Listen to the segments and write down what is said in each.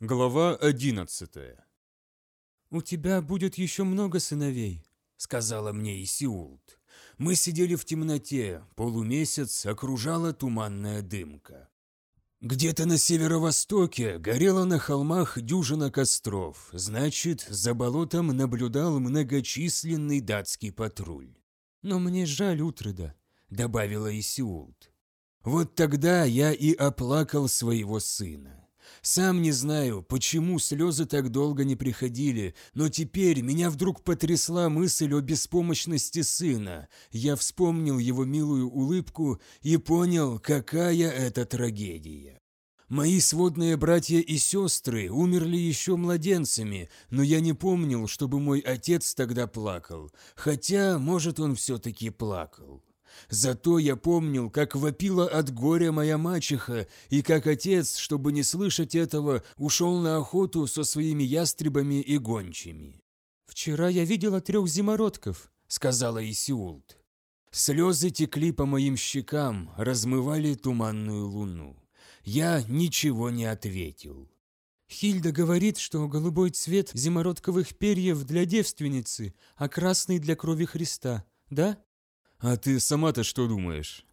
Глава одиннадцатая «У тебя будет еще много сыновей», — сказала мне Исиулт. Мы сидели в темноте, полумесяц окружала туманная дымка. Где-то на северо-востоке горела на холмах дюжина костров, значит, за болотом наблюдал многочисленный датский патруль. «Но мне жаль Утреда», — добавила Исиулт. Вот тогда я и оплакал своего сына. Сам не знаю, почему слезы так долго не приходили, но теперь меня вдруг потрясла мысль о беспомощности сына. Я вспомнил его милую улыбку и понял, какая это трагедия. Мои сводные братья и сестры умерли еще младенцами, но я не помнил, чтобы мой отец тогда плакал, хотя, может, он все-таки плакал. Зато я помнил, как вопила от горя моя мачеха, и как отец, чтобы не слышать этого, ушел на охоту со своими ястребами и гончими. «Вчера я видела трех зимородков», — сказала Исиулт. Слезы текли по моим щекам, размывали туманную луну. Я ничего не ответил. Хильда говорит, что голубой цвет зимородковых перьев для девственницы, а красный для крови Христа, да? «А ты сама-то что думаешь?»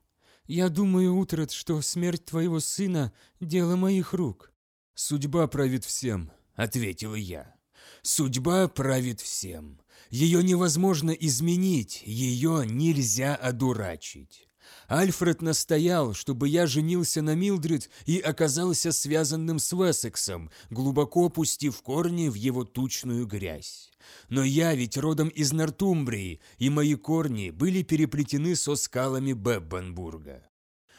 «Я думаю, Утрат, что смерть твоего сына – дело моих рук». «Судьба правит всем», – ответил я. «Судьба правит всем. Ее невозможно изменить, ее нельзя одурачить. Альфред настоял, чтобы я женился на Милдрид и оказался связанным с Вессексом, глубоко пустив корни в его тучную грязь. Но я ведь родом из Нортумбрии, и мои корни были переплетены со скалами Беббенбурга.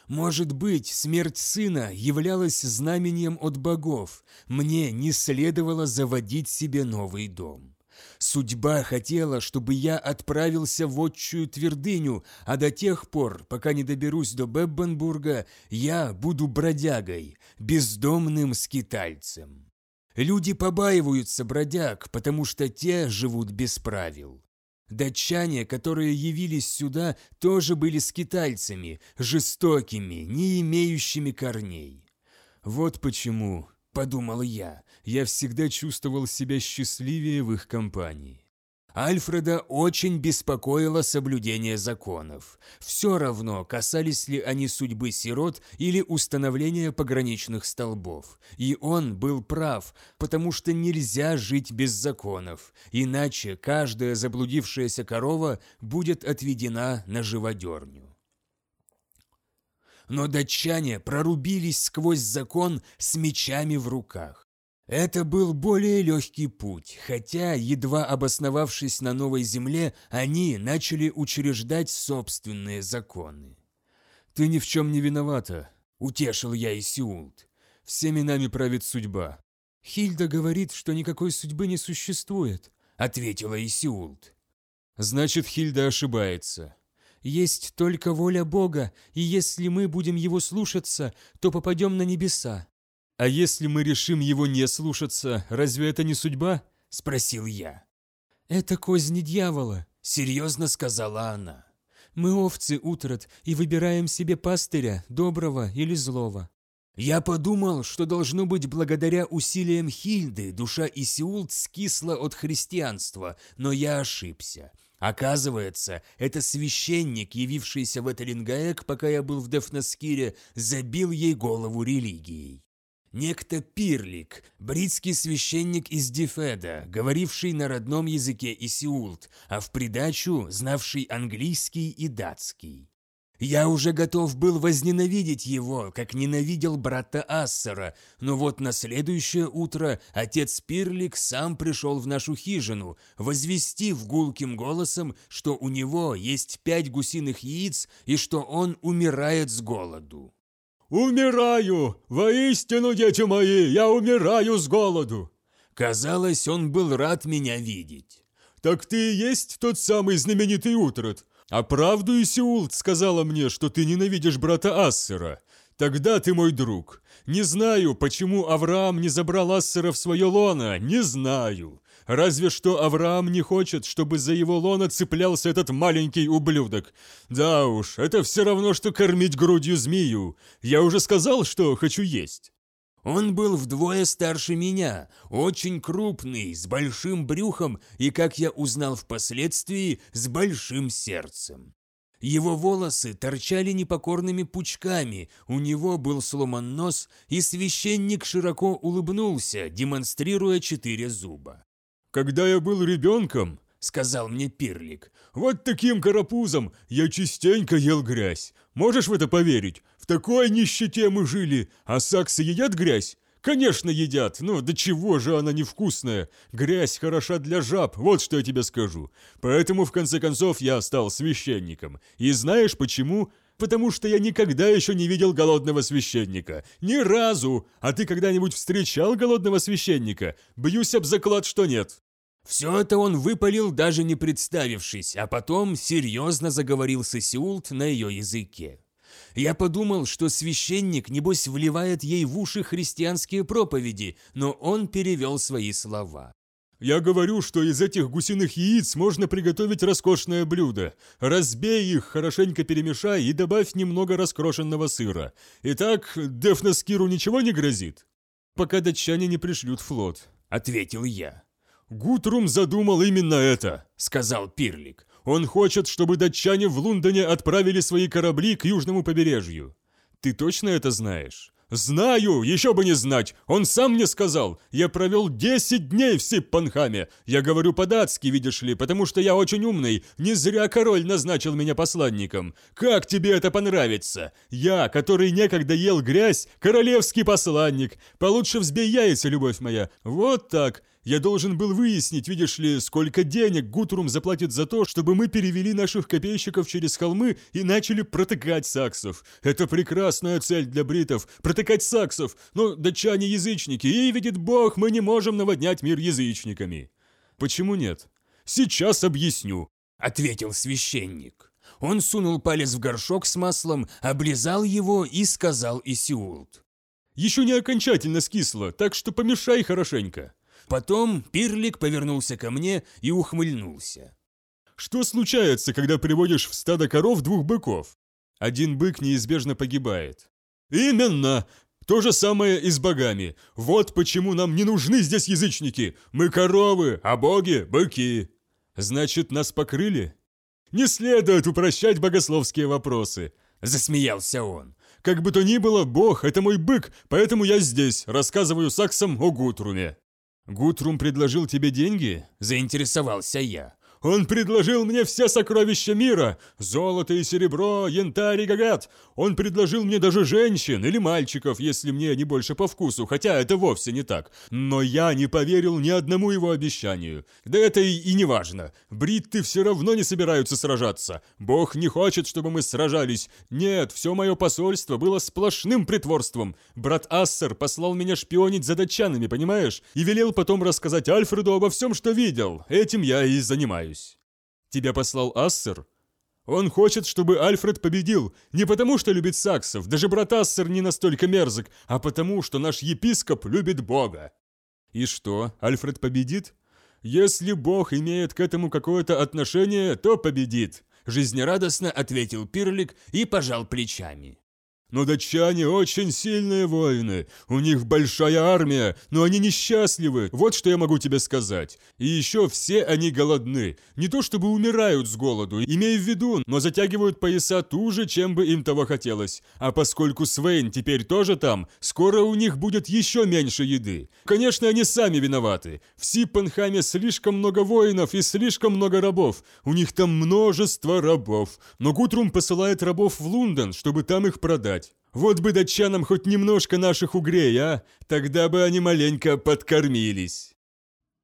Может быть, смерть сына являлась знамением от богов, мне не следовало заводить себе новый дом. Судьба хотела, чтобы я отправился в отчую твердыню, а до тех пор, пока не доберусь до Беббенбурга, я буду бродягой, бездомным скитальцем. Люди побаиваются бродяг, потому что те живут без правил. Датчане, которые явились сюда, тоже были скитальцами, жестокими, не имеющими корней. Вот почему подумал я, я всегда чувствовал себя счастливее в их компании. Альфреда очень беспокоило соблюдение законов. Все равно, касались ли они судьбы сирот или установления пограничных столбов. И он был прав, потому что нельзя жить без законов, иначе каждая заблудившаяся корова будет отведена на живодерню но датчане прорубились сквозь закон с мечами в руках. Это был более легкий путь, хотя, едва обосновавшись на новой земле, они начали учреждать собственные законы. «Ты ни в чем не виновата», — утешил я Исиулт. «Всеми нами правит судьба». «Хильда говорит, что никакой судьбы не существует», — ответила Исиулт. «Значит, Хильда ошибается», есть только воля Бога, и если мы будем Его слушаться, то попадем на небеса». «А если мы решим Его не слушаться, разве это не судьба?» – спросил я. «Это козни дьявола», – серьезно сказала она. «Мы овцы, Утрат, и выбираем себе пастыря, доброго или злого». Я подумал, что должно быть благодаря усилиям Хильды душа Исиулт скисла от христианства, но я ошибся. Оказывается, это священник, явившийся в Этелингаек, пока я был в Дефнаскире, забил ей голову религией. Некто Пирлик, бритский священник из Дифеда, говоривший на родном языке Исиулт, а в придачу знавший английский и датский. Я уже готов был возненавидеть его, как ненавидел брата Ассера, но вот на следующее утро отец Пирлик сам пришел в нашу хижину, возвестив гулким голосом, что у него есть пять гусиных яиц и что он умирает с голоду. «Умираю! Воистину, дети мои, я умираю с голоду!» Казалось, он был рад меня видеть. «Так ты и есть тот самый знаменитый Утрат, а правду Исиулт сказала мне, что ты ненавидишь брата Ассера. Тогда ты мой друг. Не знаю, почему Авраам не забрал Ассера в свое лоно, не знаю. Разве что Авраам не хочет, чтобы за его лоно цеплялся этот маленький ублюдок. Да уж, это все равно, что кормить грудью змею. Я уже сказал, что хочу есть. Он был вдвое старше меня, очень крупный, с большим брюхом и, как я узнал впоследствии, с большим сердцем. Его волосы торчали непокорными пучками, у него был сломан нос, и священник широко улыбнулся, демонстрируя четыре зуба. «Когда я был ребенком, — сказал мне Пирлик, — вот таким карапузом я частенько ел грязь. Можешь в это поверить? В такой нищете мы жили, а саксы едят грязь? Конечно, едят, но до чего же она невкусная? Грязь хороша для жаб, вот что я тебе скажу. Поэтому, в конце концов, я стал священником. И знаешь почему? Потому что я никогда еще не видел голодного священника. Ни разу! А ты когда-нибудь встречал голодного священника? Бьюсь об заклад, что нет. Все это он выпалил, даже не представившись, а потом серьезно заговорил с Исиулт на ее языке. Я подумал, что священник, небось, вливает ей в уши христианские проповеди, но он перевел свои слова. «Я говорю, что из этих гусиных яиц можно приготовить роскошное блюдо. Разбей их, хорошенько перемешай и добавь немного раскрошенного сыра. Итак, Дефнаскиру ничего не грозит?» «Пока датчане не пришлют флот», — ответил я. «Гутрум задумал именно это», — сказал Пирлик. Он хочет, чтобы датчане в Лондоне отправили свои корабли к южному побережью. Ты точно это знаешь? «Знаю! Еще бы не знать! Он сам мне сказал! Я провел 10 дней в Сиппанхаме! Я говорю по-датски, видишь ли, потому что я очень умный. Не зря король назначил меня посланником. Как тебе это понравится? Я, который некогда ел грязь, королевский посланник. Получше взбей яйца, любовь моя. Вот так. Я должен был выяснить, видишь ли, сколько денег Гутрум заплатит за то, чтобы мы перевели наших копейщиков через холмы и начали протыкать саксов. Это прекрасная цель для бритов – протыкать саксов, но датчане язычники, и, видит Бог, мы не можем наводнять мир язычниками. Почему нет? Сейчас объясню, – ответил священник. Он сунул палец в горшок с маслом, облизал его и сказал Исиулт. «Еще не окончательно скисло, так что помешай хорошенько. Потом Пирлик повернулся ко мне и ухмыльнулся. «Что случается, когда приводишь в стадо коров двух быков? Один бык неизбежно погибает». «Именно! То же самое и с богами. Вот почему нам не нужны здесь язычники. Мы коровы, а боги – быки». «Значит, нас покрыли?» «Не следует упрощать богословские вопросы», – засмеялся он. «Как бы то ни было, бог – это мой бык, поэтому я здесь, рассказываю саксам о Гутруме». «Гутрум предложил тебе деньги?» – заинтересовался я. Он предложил мне все сокровища мира, золото и серебро, янтарь и гагат. Он предложил мне даже женщин или мальчиков, если мне они больше по вкусу, хотя это вовсе не так. Но я не поверил ни одному его обещанию. Да это и, и не важно. Бритты все равно не собираются сражаться. Бог не хочет, чтобы мы сражались. Нет, все мое посольство было сплошным притворством. Брат Ассер послал меня шпионить за датчанами, понимаешь? И велел потом рассказать Альфреду обо всем, что видел. Этим я и занимаюсь. Тебя послал Ассер? Он хочет, чтобы Альфред победил, не потому что любит саксов, даже брат Ассер не настолько мерзок, а потому что наш епископ любит Бога. И что, Альфред победит? Если Бог имеет к этому какое-то отношение, то победит, жизнерадостно ответил Пирлик и пожал плечами. Но датчане очень сильные воины, у них большая армия, но они несчастливы, вот что я могу тебе сказать. И еще все они голодны, не то чтобы умирают с голоду, имея в виду, но затягивают пояса туже, чем бы им того хотелось. А поскольку Свейн теперь тоже там, скоро у них будет еще меньше еды. Конечно, они сами виноваты. В Сиппенхаме слишком много воинов и слишком много рабов, у них там множество рабов. Но Гутрум посылает рабов в Лондон, чтобы там их продать. Вот бы датчанам хоть немножко наших угрей, а? Тогда бы они маленько подкормились.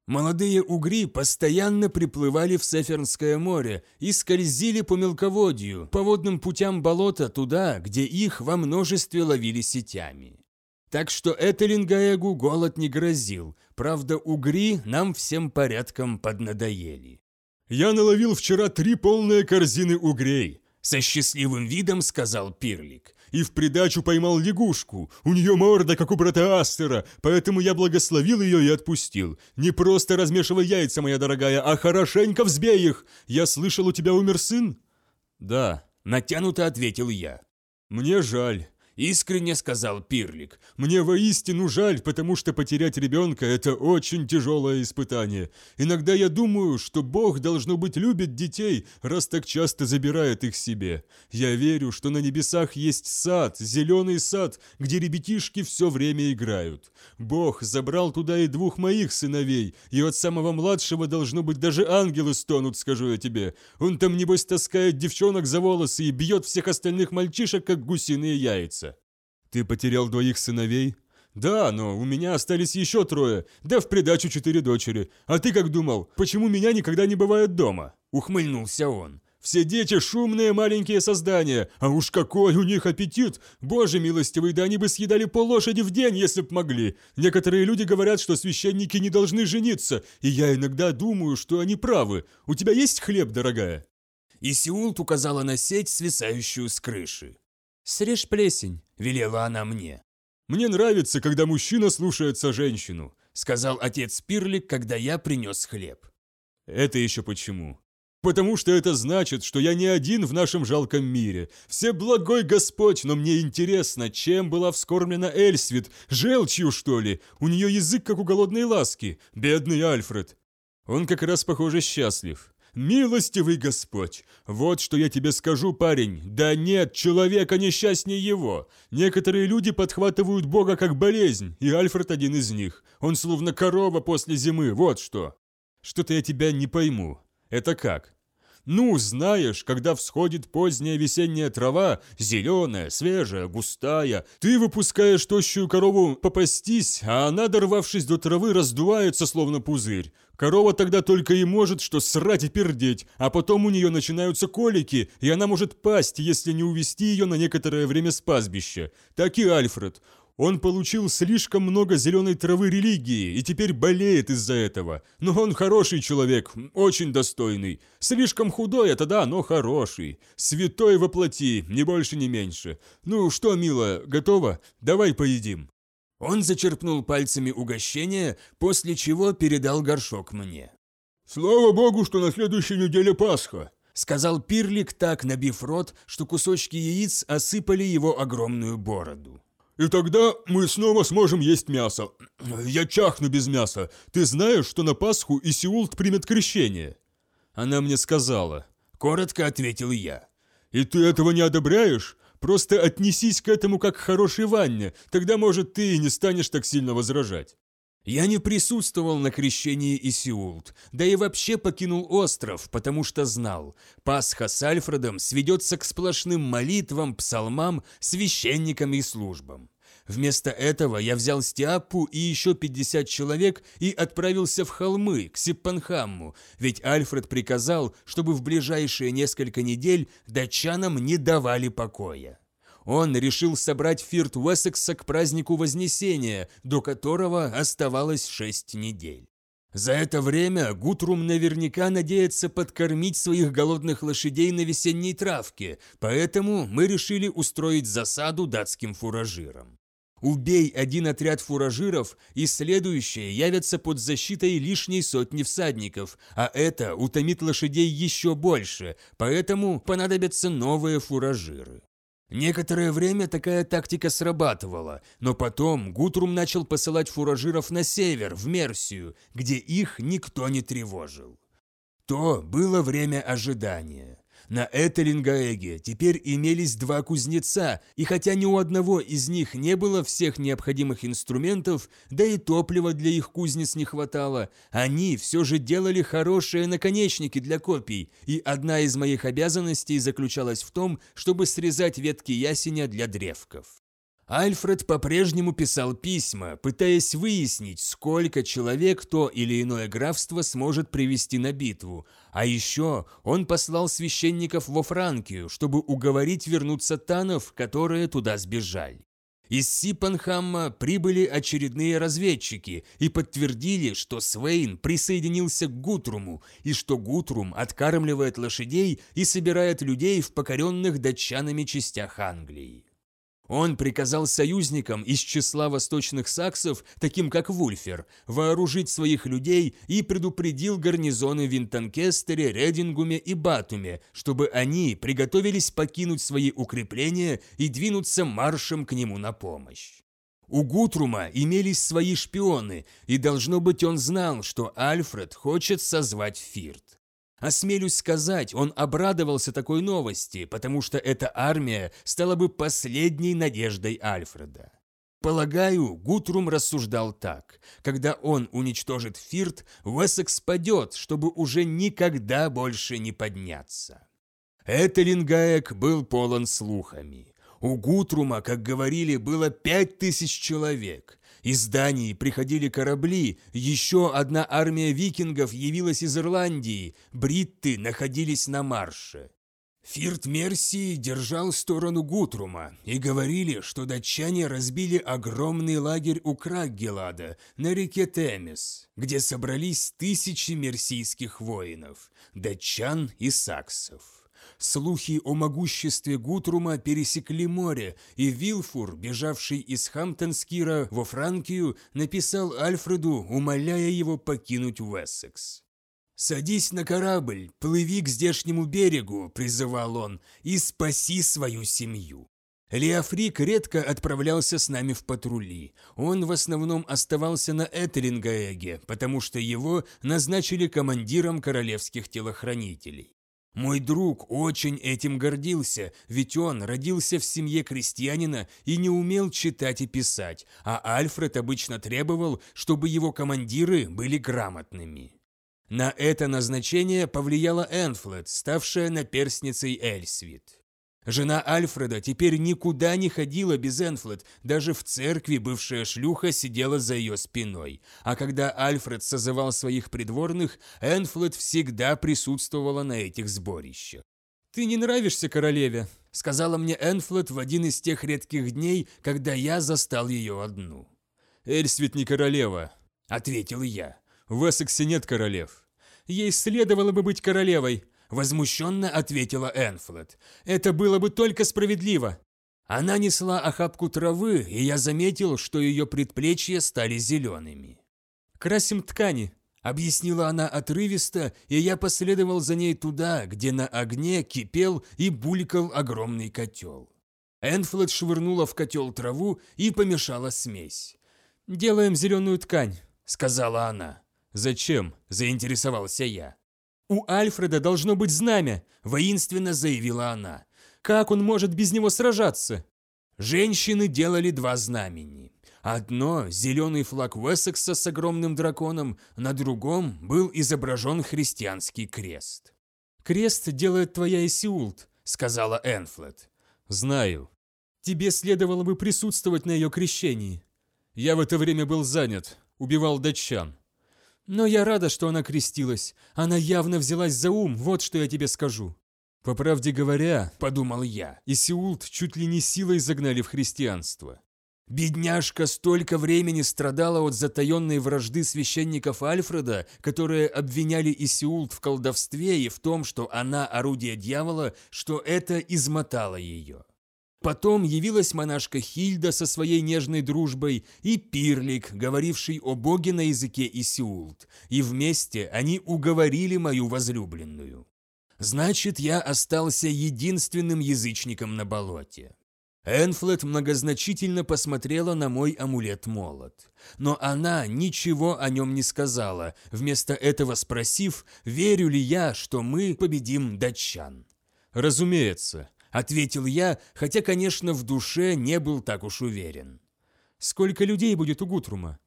Молодые угри постоянно приплывали в Сефернское море и скользили по мелководью, по водным путям болота туда, где их во множестве ловили сетями. Так что Этелингаэгу голод не грозил, правда угри нам всем порядком поднадоели. «Я наловил вчера три полные корзины угрей», — со счастливым видом сказал Пирлик и в придачу поймал лягушку. У нее морда, как у брата Астера, поэтому я благословил ее и отпустил. Не просто размешивай яйца, моя дорогая, а хорошенько взбей их. Я слышал, у тебя умер сын?» «Да», — натянуто ответил я. «Мне жаль. Искренне сказал Пирлик. «Мне воистину жаль, потому что потерять ребенка – это очень тяжелое испытание. Иногда я думаю, что Бог, должно быть, любит детей, раз так часто забирает их себе. Я верю, что на небесах есть сад, зеленый сад, где ребятишки все время играют. Бог забрал туда и двух моих сыновей, и от самого младшего, должно быть, даже ангелы стонут, скажу я тебе. Он там, небось, таскает девчонок за волосы и бьет всех остальных мальчишек, как гусиные яйца. «Ты потерял двоих сыновей?» «Да, но у меня остались еще трое, да в придачу четыре дочери. А ты как думал, почему меня никогда не бывает дома?» Ухмыльнулся он. «Все дети шумные маленькие создания, а уж какой у них аппетит! Боже милостивый, да они бы съедали пол лошади в день, если б могли! Некоторые люди говорят, что священники не должны жениться, и я иногда думаю, что они правы. У тебя есть хлеб, дорогая?» И Сеулт указала на сеть, свисающую с крыши. «Срежь плесень», — велела она мне. «Мне нравится, когда мужчина слушается женщину», — сказал отец Пирлик, когда я принес хлеб. «Это еще почему?» «Потому что это значит, что я не один в нашем жалком мире. Все благой Господь, но мне интересно, чем была вскормлена Эльсвит? Желчью, что ли? У нее язык, как у голодной ласки. Бедный Альфред. Он как раз, похоже, счастлив. «Милостивый Господь! Вот что я тебе скажу, парень. Да нет человека несчастнее его. Некоторые люди подхватывают Бога как болезнь, и Альфред один из них. Он словно корова после зимы, вот что. Что-то я тебя не пойму. Это как?» Ну, знаешь, когда всходит поздняя весенняя трава, зеленая, свежая, густая, ты выпускаешь тощую корову попастись, а она, дорвавшись до травы, раздувается, словно пузырь. Корова тогда только и может что срать и пердеть, а потом у нее начинаются колики, и она может пасть, если не увести ее на некоторое время с пастбища. Так и Альфред. Он получил слишком много зеленой травы религии и теперь болеет из-за этого. Но он хороший человек, очень достойный. Слишком худой это да, но хороший. Святой воплоти, ни больше, ни меньше. Ну что, милая, готова? Давай поедим. Он зачерпнул пальцами угощение, после чего передал горшок мне. «Слава богу, что на следующей неделе Пасха!» Сказал Пирлик, так набив рот, что кусочки яиц осыпали его огромную бороду. И тогда мы снова сможем есть мясо. Я чахну без мяса. Ты знаешь, что на Пасху Исиулт примет крещение?» Она мне сказала. Коротко ответил я. «И ты этого не одобряешь? Просто отнесись к этому как к хорошей ванне, тогда, может, ты и не станешь так сильно возражать». Я не присутствовал на крещении Исиулт, да и вообще покинул остров, потому что знал, Пасха с Альфредом сведется к сплошным молитвам, псалмам, священникам и службам. Вместо этого я взял Стиаппу и еще 50 человек и отправился в холмы, к Сиппанхамму, ведь Альфред приказал, чтобы в ближайшие несколько недель датчанам не давали покоя. Он решил собрать Фирт Уэссекса к празднику Вознесения, до которого оставалось шесть недель. За это время Гутрум наверняка надеется подкормить своих голодных лошадей на весенней травке, поэтому мы решили устроить засаду датским фуражирам. Убей один отряд фуражиров, и следующие явятся под защитой лишней сотни всадников, а это утомит лошадей еще больше, поэтому понадобятся новые фуражиры. Некоторое время такая тактика срабатывала, но потом Гутрум начал посылать фуражиров на север, в Мерсию, где их никто не тревожил. То было время ожидания. На Этелингаэге теперь имелись два кузнеца, и хотя ни у одного из них не было всех необходимых инструментов, да и топлива для их кузнец не хватало, они все же делали хорошие наконечники для копий, и одна из моих обязанностей заключалась в том, чтобы срезать ветки ясеня для древков. Альфред по-прежнему писал письма, пытаясь выяснить, сколько человек то или иное графство сможет привести на битву. А еще он послал священников во Франкию, чтобы уговорить вернуться танов, которые туда сбежали. Из Сипанхамма прибыли очередные разведчики и подтвердили, что Свейн присоединился к Гутруму и что Гутрум откармливает лошадей и собирает людей в покоренных датчанами частях Англии. Он приказал союзникам из числа восточных саксов, таким как Вульфер, вооружить своих людей и предупредил гарнизоны в Винтонкестере, Редингуме и Батуме, чтобы они приготовились покинуть свои укрепления и двинуться маршем к нему на помощь. У Гутрума имелись свои шпионы, и должно быть он знал, что Альфред хочет созвать Фирт. Осмелюсь сказать, он обрадовался такой новости, потому что эта армия стала бы последней надеждой Альфреда. Полагаю, Гутрум рассуждал так. Когда он уничтожит Фирт, Уэссекс падет, чтобы уже никогда больше не подняться. Этерингаек был полон слухами. У Гутрума, как говорили, было пять тысяч человек. Из Дании приходили корабли, еще одна армия викингов явилась из Ирландии, бритты находились на марше. Фирт Мерсии держал сторону Гутрума, и говорили, что датчане разбили огромный лагерь у Краггелада на реке Темес, где собрались тысячи мерсийских воинов, датчан и саксов. Слухи о могуществе Гутрума пересекли море, и Вилфур, бежавший из Хамптонскира во Франкию, написал Альфреду, умоляя его покинуть Уэссекс. «Садись на корабль, плыви к здешнему берегу», – призывал он, – «и спаси свою семью». Леофрик редко отправлялся с нами в патрули. Он в основном оставался на Этерингаэге, потому что его назначили командиром королевских телохранителей. Мой друг очень этим гордился, ведь он родился в семье крестьянина и не умел читать и писать, а Альфред обычно требовал, чтобы его командиры были грамотными. На это назначение повлияла Энфлет, ставшая наперсницей Эльсвит. Жена Альфреда теперь никуда не ходила без Энфлет, даже в церкви бывшая шлюха сидела за ее спиной. А когда Альфред созывал своих придворных, Энфлет всегда присутствовала на этих сборищах. «Ты не нравишься королеве», — сказала мне Энфлет в один из тех редких дней, когда я застал ее одну. «Эльсвит не королева», — ответил я. «В Эссексе нет королев». «Ей следовало бы быть королевой», Возмущенно ответила Энфлет. «Это было бы только справедливо». Она несла охапку травы, и я заметил, что ее предплечья стали зелеными. «Красим ткани», — объяснила она отрывисто, и я последовал за ней туда, где на огне кипел и булькал огромный котел. Энфлет швырнула в котел траву и помешала смесь. «Делаем зеленую ткань», — сказала она. «Зачем?» – заинтересовался я. «У Альфреда должно быть знамя», – воинственно заявила она. «Как он может без него сражаться?» Женщины делали два знамени. Одно – зеленый флаг Уэссекса с огромным драконом, на другом был изображен христианский крест. «Крест делает твоя Исиулт», – сказала Энфлет. «Знаю». «Тебе следовало бы присутствовать на ее крещении». «Я в это время был занят, убивал датчан». Но я рада, что она крестилась. Она явно взялась за ум, вот что я тебе скажу. По правде говоря, подумал я, и чуть ли не силой загнали в христианство. Бедняжка столько времени страдала от затаенной вражды священников Альфреда, которые обвиняли Исиулт в колдовстве и в том, что она орудие дьявола, что это измотало ее. Потом явилась монашка Хильда со своей нежной дружбой и Пирлик, говоривший о боге на языке Исиулт, и вместе они уговорили мою возлюбленную. Значит, я остался единственным язычником на болоте. Энфлет многозначительно посмотрела на мой амулет-молот. Но она ничего о нем не сказала, вместо этого спросив, верю ли я, что мы победим датчан. «Разумеется», – ответил я, хотя, конечно, в душе не был так уж уверен. «Сколько людей будет у Гутрума?»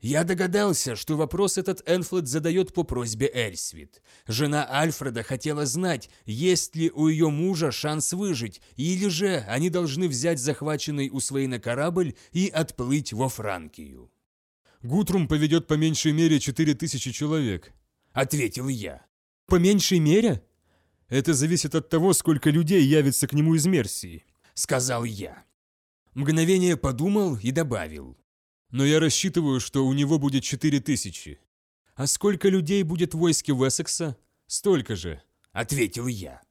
Я догадался, что вопрос этот Энфлет задает по просьбе Эльсвит. Жена Альфреда хотела знать, есть ли у ее мужа шанс выжить, или же они должны взять захваченный у Свейна корабль и отплыть во Франкию. «Гутрум поведет по меньшей мере четыре тысячи человек», — ответил я. «По меньшей мере?» Это зависит от того, сколько людей явится к нему из Мерсии», — сказал я. Мгновение подумал и добавил. «Но я рассчитываю, что у него будет четыре тысячи». «А сколько людей будет в войске Уэссекса?» «Столько же», — ответил я.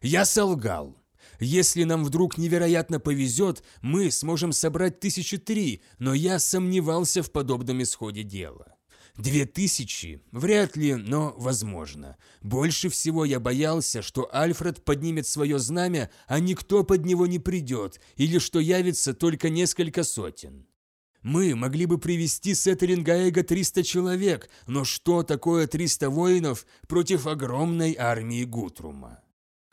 Я солгал. Если нам вдруг невероятно повезет, мы сможем собрать тысячи три, но я сомневался в подобном исходе дела. Две тысячи? Вряд ли, но возможно. Больше всего я боялся, что Альфред поднимет свое знамя, а никто под него не придет, или что явится только несколько сотен. Мы могли бы привести с Этерингаэга 300 человек, но что такое 300 воинов против огромной армии Гутрума?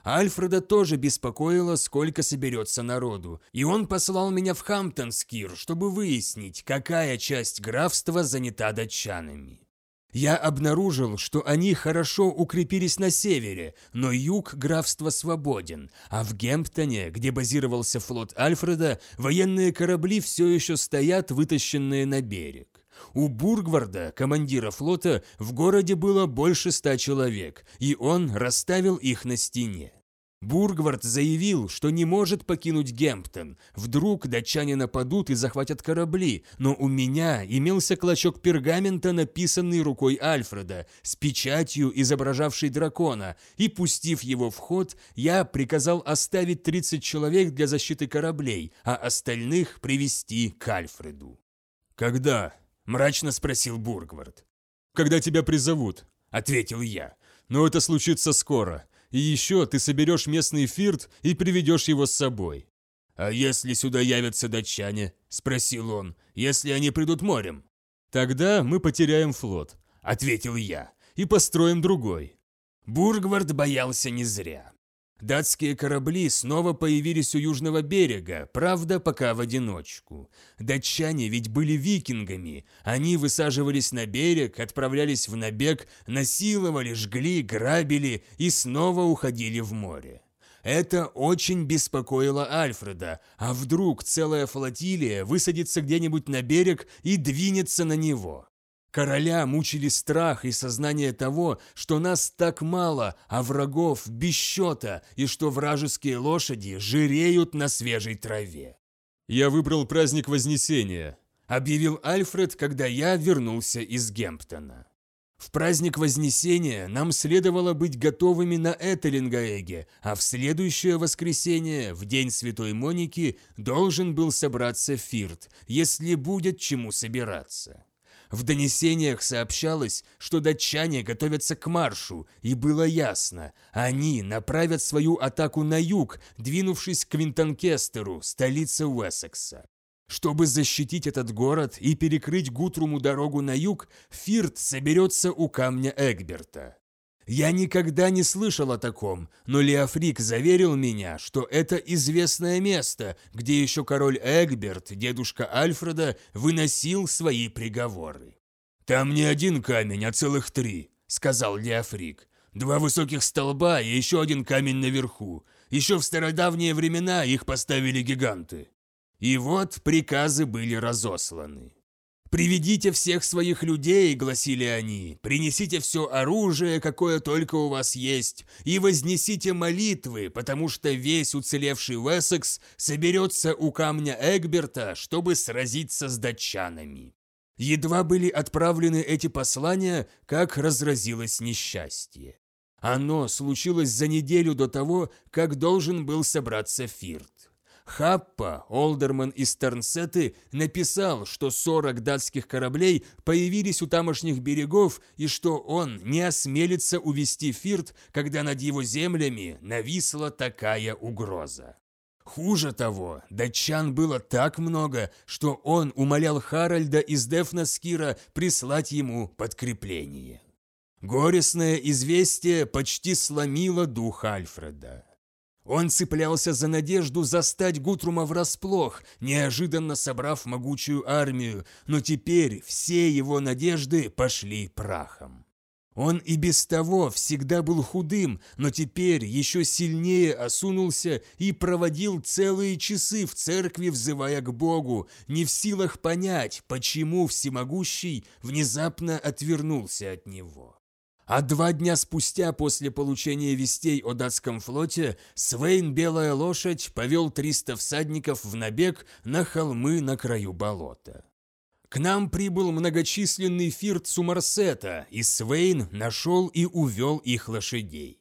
Альфреда тоже беспокоило, сколько соберется народу, и он послал меня в Хамптонскир, чтобы выяснить, какая часть графства занята датчанами. Я обнаружил, что они хорошо укрепились на севере, но юг графства свободен, а в Гемптоне, где базировался флот Альфреда, военные корабли все еще стоят, вытащенные на берег. У Бургварда, командира флота, в городе было больше ста человек, и он расставил их на стене. Бургвард заявил, что не может покинуть Гемптон. Вдруг датчане нападут и захватят корабли, но у меня имелся клочок пергамента, написанный рукой Альфреда, с печатью, изображавшей дракона, и, пустив его в ход, я приказал оставить 30 человек для защиты кораблей, а остальных привести к Альфреду. «Когда?» – мрачно спросил Бургвард. «Когда тебя призовут?» – ответил я. «Но это случится скоро. И еще ты соберешь местный фирт и приведешь его с собой». «А если сюда явятся датчане?» – спросил он. «Если они придут морем?» «Тогда мы потеряем флот», – ответил я, – «и построим другой». Бургвард боялся не зря. Датские корабли снова появились у южного берега, правда, пока в одиночку. Датчане ведь были викингами. Они высаживались на берег, отправлялись в набег, насиловали, жгли, грабили и снова уходили в море. Это очень беспокоило Альфреда, а вдруг целая флотилия высадится где-нибудь на берег и двинется на него. Короля мучили страх и сознание того, что нас так мало, а врагов без счета, и что вражеские лошади жиреют на свежей траве. «Я выбрал праздник Вознесения», — объявил Альфред, когда я вернулся из Гемптона. В праздник Вознесения нам следовало быть готовыми на Этелингаэге, а в следующее воскресенье, в день Святой Моники, должен был собраться Фирт, если будет чему собираться. В донесениях сообщалось, что датчане готовятся к маршу, и было ясно, они направят свою атаку на юг, двинувшись к Винтонкестеру, столице Уэссекса. Чтобы защитить этот город и перекрыть Гутруму дорогу на юг, Фирт соберется у камня Эгберта. Я никогда не слышал о таком, но Леофрик заверил меня, что это известное место, где еще король Эгберт, дедушка Альфреда, выносил свои приговоры. «Там не один камень, а целых три», — сказал Леофрик. «Два высоких столба и еще один камень наверху. Еще в стародавние времена их поставили гиганты». И вот приказы были разосланы. «Приведите всех своих людей», — гласили они, — «принесите все оружие, какое только у вас есть, и вознесите молитвы, потому что весь уцелевший Уэссекс соберется у камня Эгберта, чтобы сразиться с датчанами». Едва были отправлены эти послания, как разразилось несчастье. Оно случилось за неделю до того, как должен был собраться Фирт. Хаппа, Олдерман из Тернсеты, написал, что 40 датских кораблей появились у тамошних берегов и что он не осмелится увести Фирт, когда над его землями нависла такая угроза. Хуже того, датчан было так много, что он умолял Харальда из Дефнаскира прислать ему подкрепление. Горестное известие почти сломило дух Альфреда. Он цеплялся за надежду застать Гутрума врасплох, неожиданно собрав могучую армию, но теперь все его надежды пошли прахом. Он и без того всегда был худым, но теперь еще сильнее осунулся и проводил целые часы в церкви, взывая к Богу, не в силах понять, почему всемогущий внезапно отвернулся от него. А два дня спустя после получения вестей о датском флоте Свейн Белая Лошадь повел 300 всадников в набег на холмы на краю болота. К нам прибыл многочисленный фирт Сумарсета, и Свейн нашел и увел их лошадей.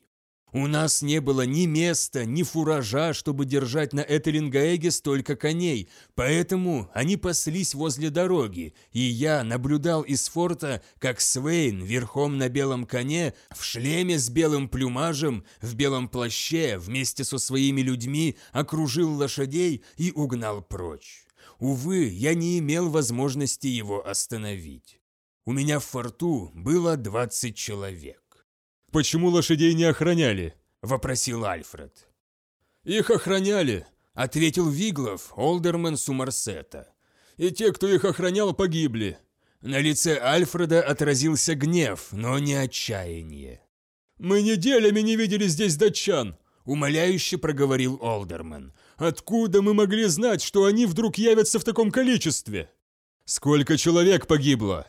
У нас не было ни места, ни фуража, чтобы держать на Этерингаэге столько коней, поэтому они паслись возле дороги, и я наблюдал из форта, как Свейн верхом на белом коне, в шлеме с белым плюмажем, в белом плаще, вместе со своими людьми, окружил лошадей и угнал прочь. Увы, я не имел возможности его остановить. У меня в форту было 20 человек. «Почему лошадей не охраняли?» – вопросил Альфред. «Их охраняли», – ответил Виглов, олдермен Сумарсета. «И те, кто их охранял, погибли». На лице Альфреда отразился гнев, но не отчаяние. «Мы неделями не видели здесь датчан», – умоляюще проговорил Олдермен. «Откуда мы могли знать, что они вдруг явятся в таком количестве?» «Сколько человек погибло?»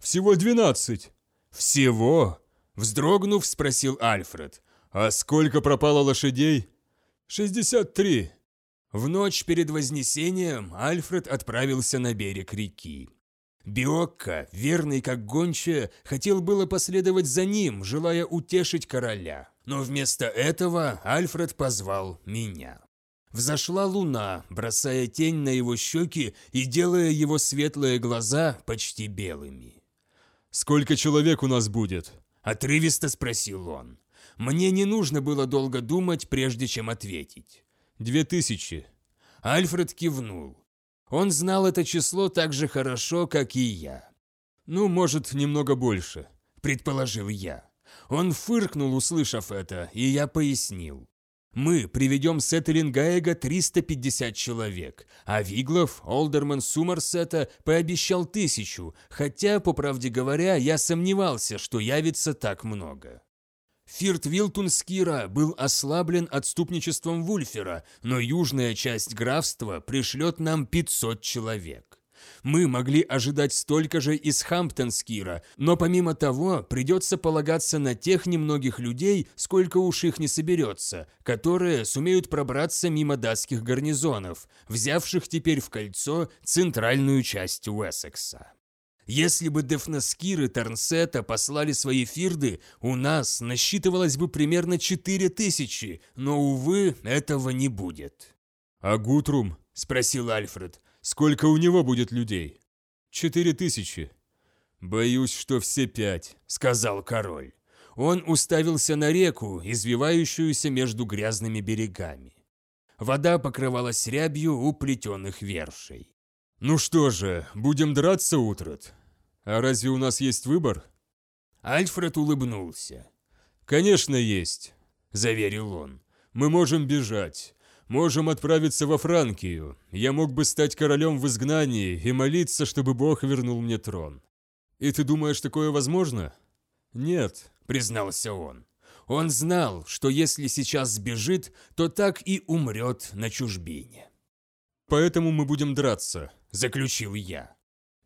«Всего двенадцать». «Всего?» Вздрогнув, спросил Альфред. «А сколько пропало лошадей?» «Шестьдесят три». В ночь перед Вознесением Альфред отправился на берег реки. Биокко, верный как гончая, хотел было последовать за ним, желая утешить короля. Но вместо этого Альфред позвал меня. Взошла луна, бросая тень на его щеки и делая его светлые глаза почти белыми. «Сколько человек у нас будет?» Отрывисто спросил он. Мне не нужно было долго думать, прежде чем ответить. «Две тысячи». Альфред кивнул. Он знал это число так же хорошо, как и я. «Ну, может, немного больше», – предположил я. Он фыркнул, услышав это, и я пояснил. Мы приведем с Этерингаэга 350 человек, а Виглов, Олдерман Сумарсета пообещал тысячу, хотя, по правде говоря, я сомневался, что явится так много. Фирт Вилтунскира был ослаблен отступничеством Вульфера, но южная часть графства пришлет нам 500 человек. Мы могли ожидать столько же из Хамптонскира, но помимо того придется полагаться на тех немногих людей, сколько уж их не соберется, которые сумеют пробраться мимо датских гарнизонов, взявших теперь в кольцо центральную часть Уэссекса. Если бы Дефнаскир и Торнсета послали свои фирды, у нас насчитывалось бы примерно четыре тысячи, но, увы, этого не будет. «А Гутрум?» – спросил Альфред. Сколько у него будет людей? Четыре тысячи. Боюсь, что все пять, сказал король. Он уставился на реку, извивающуюся между грязными берегами. Вода покрывалась рябью у плетеных вершей. «Ну что же, будем драться, Утрат? А разве у нас есть выбор?» Альфред улыбнулся. «Конечно есть», – заверил он. «Мы можем бежать. Можем отправиться во Франкию. Я мог бы стать королем в изгнании и молиться, чтобы Бог вернул мне трон. И ты думаешь, такое возможно? Нет, признался он. Он знал, что если сейчас сбежит, то так и умрет на чужбине. Поэтому мы будем драться, заключил я.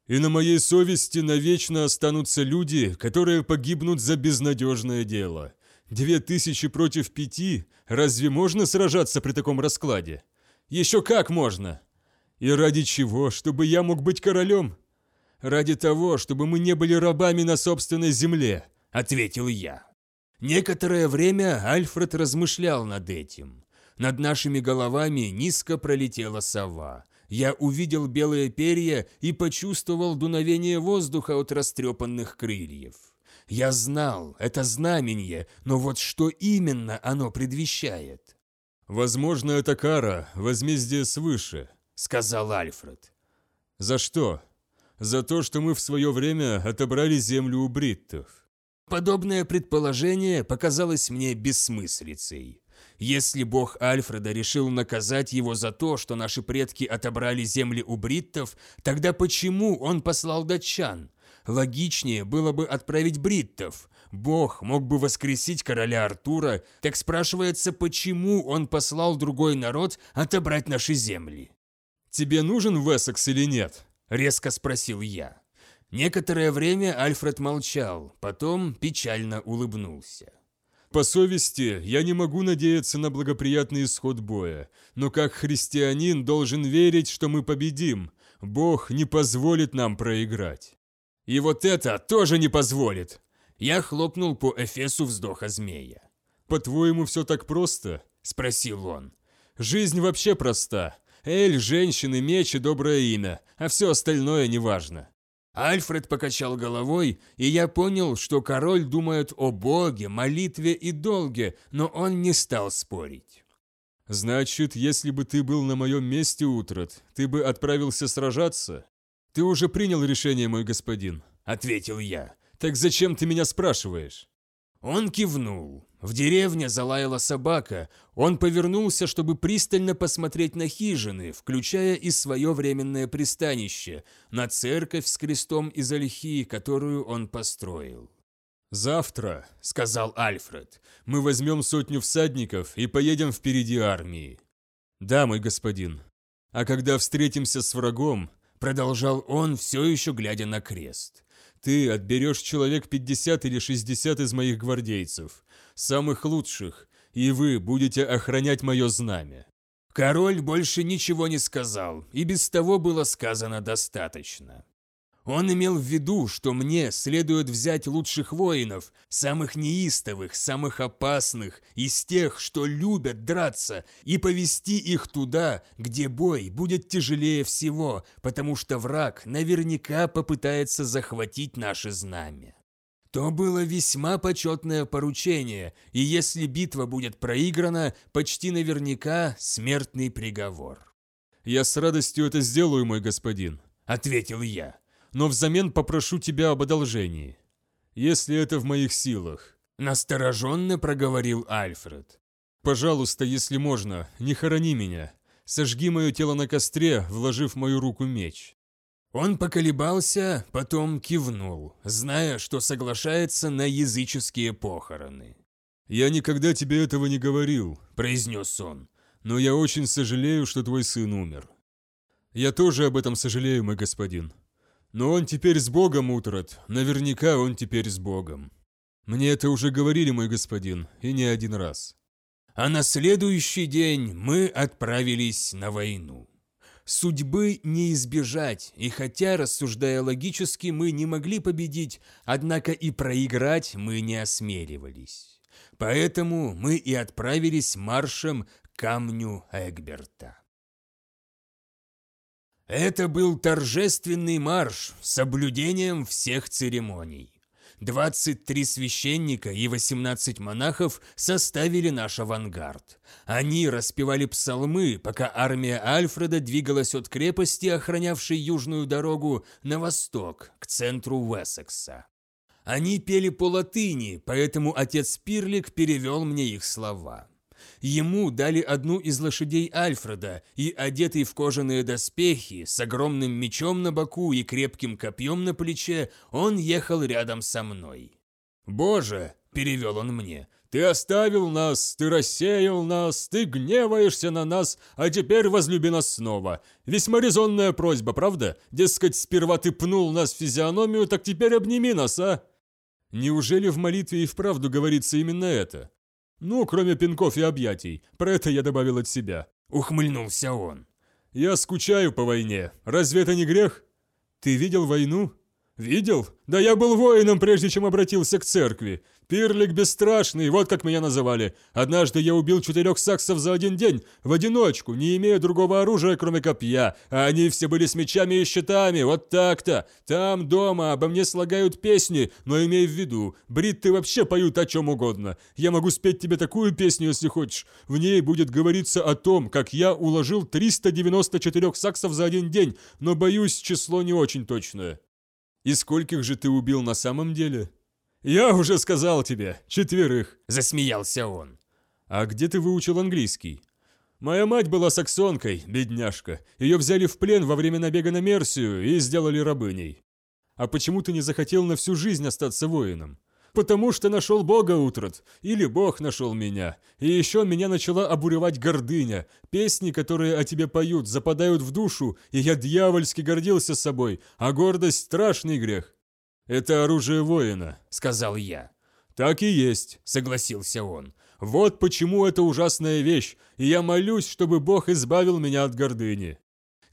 И на моей совести навечно останутся люди, которые погибнут за безнадежное дело. Две тысячи против пяти? Разве можно сражаться при таком раскладе? Еще как можно! И ради чего? Чтобы я мог быть королем? Ради того, чтобы мы не были рабами на собственной земле, ответил я. Некоторое время Альфред размышлял над этим. Над нашими головами низко пролетела сова. Я увидел белые перья и почувствовал дуновение воздуха от растрепанных крыльев. Я знал, это знамение, но вот что именно оно предвещает? «Возможно, это кара, возмездие свыше», — сказал Альфред. «За что? За то, что мы в свое время отобрали землю у бриттов». Подобное предположение показалось мне бессмыслицей. Если бог Альфреда решил наказать его за то, что наши предки отобрали земли у бриттов, тогда почему он послал датчан? Логичнее было бы отправить бриттов. Бог мог бы воскресить короля Артура, так спрашивается, почему он послал другой народ отобрать наши земли. «Тебе нужен Вессекс или нет?» – резко спросил я. Некоторое время Альфред молчал, потом печально улыбнулся. По совести, я не могу надеяться на благоприятный исход боя, но как христианин должен верить, что мы победим. Бог не позволит нам проиграть. И вот это тоже не позволит. Я хлопнул по эфесу вздоха змея. «По-твоему, все так просто?» – спросил он. «Жизнь вообще проста. Эль, женщины, меч и доброе имя, а все остальное неважно». Альфред покачал головой, и я понял, что король думает о Боге, молитве и долге, но он не стал спорить. «Значит, если бы ты был на моем месте, Утрат, ты бы отправился сражаться?» «Ты уже принял решение, мой господин», — ответил я. «Так зачем ты меня спрашиваешь?» Он кивнул. В деревне залаяла собака. Он повернулся, чтобы пристально посмотреть на хижины, включая и свое временное пристанище, на церковь с крестом из ольхи, которую он построил. «Завтра», — сказал Альфред, — «мы возьмем сотню всадников и поедем впереди армии». «Да, мой господин. А когда встретимся с врагом, продолжал он, все еще глядя на крест. Ты отберешь человек 50 или 60 из моих гвардейцев, самых лучших, и вы будете охранять мое знамя. Король больше ничего не сказал, и без того было сказано достаточно. Он имел в виду, что мне следует взять лучших воинов, самых неистовых, самых опасных, из тех, что любят драться, и повести их туда, где бой будет тяжелее всего, потому что враг наверняка попытается захватить наше знамя. То было весьма почетное поручение, и если битва будет проиграна, почти наверняка смертный приговор. «Я с радостью это сделаю, мой господин», — ответил я но взамен попрошу тебя об одолжении, если это в моих силах». Настороженно проговорил Альфред. «Пожалуйста, если можно, не хорони меня. Сожги мое тело на костре, вложив в мою руку меч». Он поколебался, потом кивнул, зная, что соглашается на языческие похороны. «Я никогда тебе этого не говорил», – произнес он. «Но я очень сожалею, что твой сын умер». «Я тоже об этом сожалею, мой господин», но он теперь с Богом, Утрат. Наверняка он теперь с Богом. Мне это уже говорили, мой господин, и не один раз. А на следующий день мы отправились на войну. Судьбы не избежать, и хотя, рассуждая логически, мы не могли победить, однако и проиграть мы не осмеливались. Поэтому мы и отправились маршем к камню Эгберта. Это был торжественный марш с соблюдением всех церемоний. 23 священника и 18 монахов составили наш авангард. Они распевали псалмы, пока армия Альфреда двигалась от крепости, охранявшей южную дорогу, на восток, к центру Уэссекса. Они пели по латыни, поэтому отец Пирлик перевел мне их слова. Ему дали одну из лошадей Альфреда, и, одетый в кожаные доспехи, с огромным мечом на боку и крепким копьем на плече, он ехал рядом со мной. «Боже!» – перевел он мне. «Ты оставил нас, ты рассеял нас, ты гневаешься на нас, а теперь возлюби нас снова. Весьма резонная просьба, правда? Дескать, сперва ты пнул нас в физиономию, так теперь обними нас, а?» Неужели в молитве и вправду говорится именно это? Ну, кроме пинков и объятий. Про это я добавил от себя. Ухмыльнулся он. Я скучаю по войне. Разве это не грех? Ты видел войну? Видел? Да я был воином, прежде чем обратился к церкви. Пирлик бесстрашный, вот как меня называли. Однажды я убил четырех саксов за один день, в одиночку, не имея другого оружия, кроме копья. А они все были с мечами и щитами, вот так-то. Там, дома, обо мне слагают песни, но имей в виду, бритты вообще поют о чем угодно. Я могу спеть тебе такую песню, если хочешь. В ней будет говориться о том, как я уложил 394 саксов за один день, но, боюсь, число не очень точное. И скольких же ты убил на самом деле? «Я уже сказал тебе, четверых», – засмеялся он. «А где ты выучил английский?» «Моя мать была саксонкой, бедняжка. Ее взяли в плен во время набега на Мерсию и сделали рабыней». «А почему ты не захотел на всю жизнь остаться воином?» «Потому что нашел Бога, Утрат. Или Бог нашел меня. И еще меня начала обуревать гордыня. Песни, которые о тебе поют, западают в душу, и я дьявольски гордился собой, а гордость – страшный грех. «Это оружие воина», — сказал я. «Так и есть», — согласился он. «Вот почему это ужасная вещь, и я молюсь, чтобы Бог избавил меня от гордыни».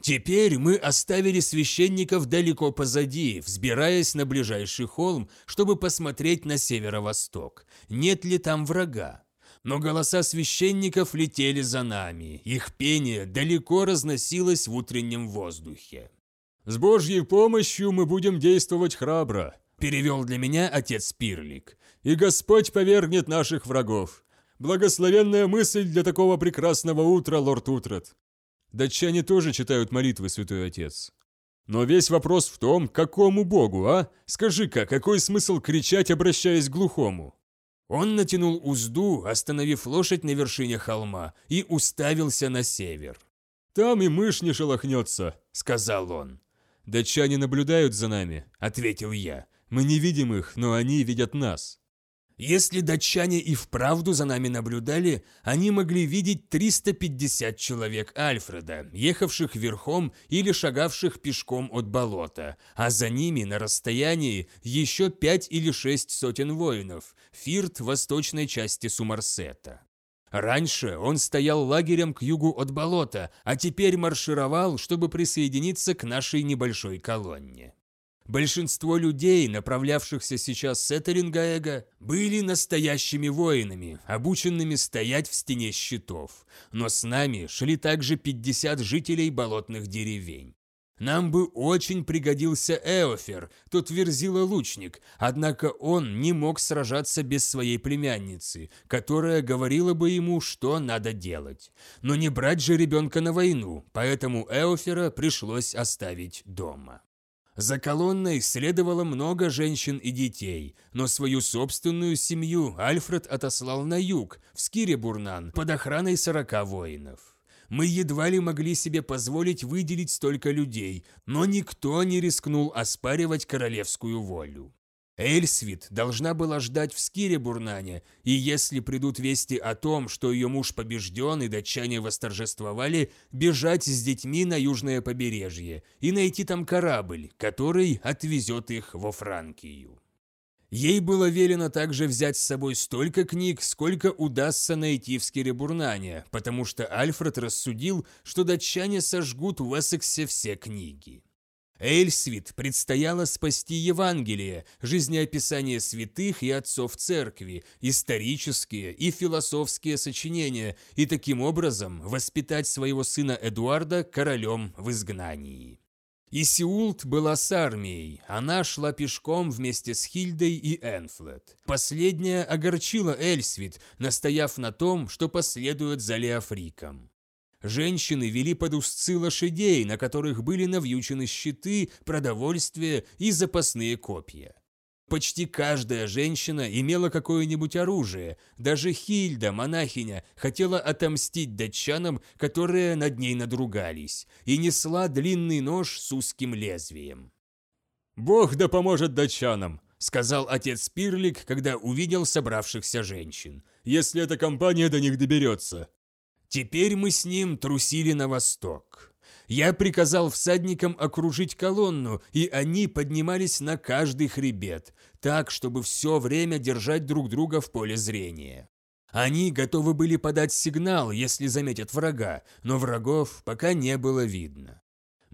Теперь мы оставили священников далеко позади, взбираясь на ближайший холм, чтобы посмотреть на северо-восток. Нет ли там врага? Но голоса священников летели за нами, их пение далеко разносилось в утреннем воздухе. «С Божьей помощью мы будем действовать храбро», – перевел для меня отец Пирлик. «И Господь повергнет наших врагов. Благословенная мысль для такого прекрасного утра, лорд Утрат». Датчане тоже читают молитвы, святой отец. Но весь вопрос в том, какому богу, а? Скажи-ка, какой смысл кричать, обращаясь к глухому? Он натянул узду, остановив лошадь на вершине холма, и уставился на север. «Там и мышь не шелохнется», — сказал он. «Датчане наблюдают за нами», — ответил я. «Мы не видим их, но они видят нас». Если датчане и вправду за нами наблюдали, они могли видеть 350 человек Альфреда, ехавших верхом или шагавших пешком от болота, а за ними на расстоянии еще пять или шесть сотен воинов, фирт восточной части Сумарсета. Раньше он стоял лагерем к югу от болота, а теперь маршировал, чтобы присоединиться к нашей небольшой колонне. Большинство людей, направлявшихся сейчас с Этерингаэга, были настоящими воинами, обученными стоять в стене щитов. Но с нами шли также 50 жителей болотных деревень. Нам бы очень пригодился Эофер, тот верзила лучник, однако он не мог сражаться без своей племянницы, которая говорила бы ему, что надо делать. Но не брать же ребенка на войну, поэтому Эофера пришлось оставить дома. За колонной следовало много женщин и детей, но свою собственную семью Альфред отослал на юг, в Скиребурнан, под охраной сорока воинов. Мы едва ли могли себе позволить выделить столько людей, но никто не рискнул оспаривать королевскую волю. Эльсвит должна была ждать в Скире-Бурнане, и если придут вести о том, что ее муж побежден и датчане восторжествовали, бежать с детьми на южное побережье и найти там корабль, который отвезет их во Франкию. Ей было велено также взять с собой столько книг, сколько удастся найти в Скиребурнане, потому что Альфред рассудил, что датчане сожгут в Эссексе все книги. Эльсвит предстояло спасти Евангелие, жизнеописание святых и отцов церкви, исторические и философские сочинения, и таким образом воспитать своего сына Эдуарда королем в изгнании. Исиулт была с армией, она шла пешком вместе с Хильдой и Энфлет. Последняя огорчила Эльсвит, настояв на том, что последует за Леофриком. Женщины вели под узцы лошадей, на которых были навьючены щиты, продовольствие и запасные копья. Почти каждая женщина имела какое-нибудь оружие, даже Хильда, монахиня, хотела отомстить датчанам, которые над ней надругались, и несла длинный нож с узким лезвием. «Бог да поможет датчанам», — сказал отец Пирлик, когда увидел собравшихся женщин, «если эта компания до них доберется». Теперь мы с ним трусили на восток. Я приказал всадникам окружить колонну, и они поднимались на каждый хребет, так, чтобы все время держать друг друга в поле зрения. Они готовы были подать сигнал, если заметят врага, но врагов пока не было видно.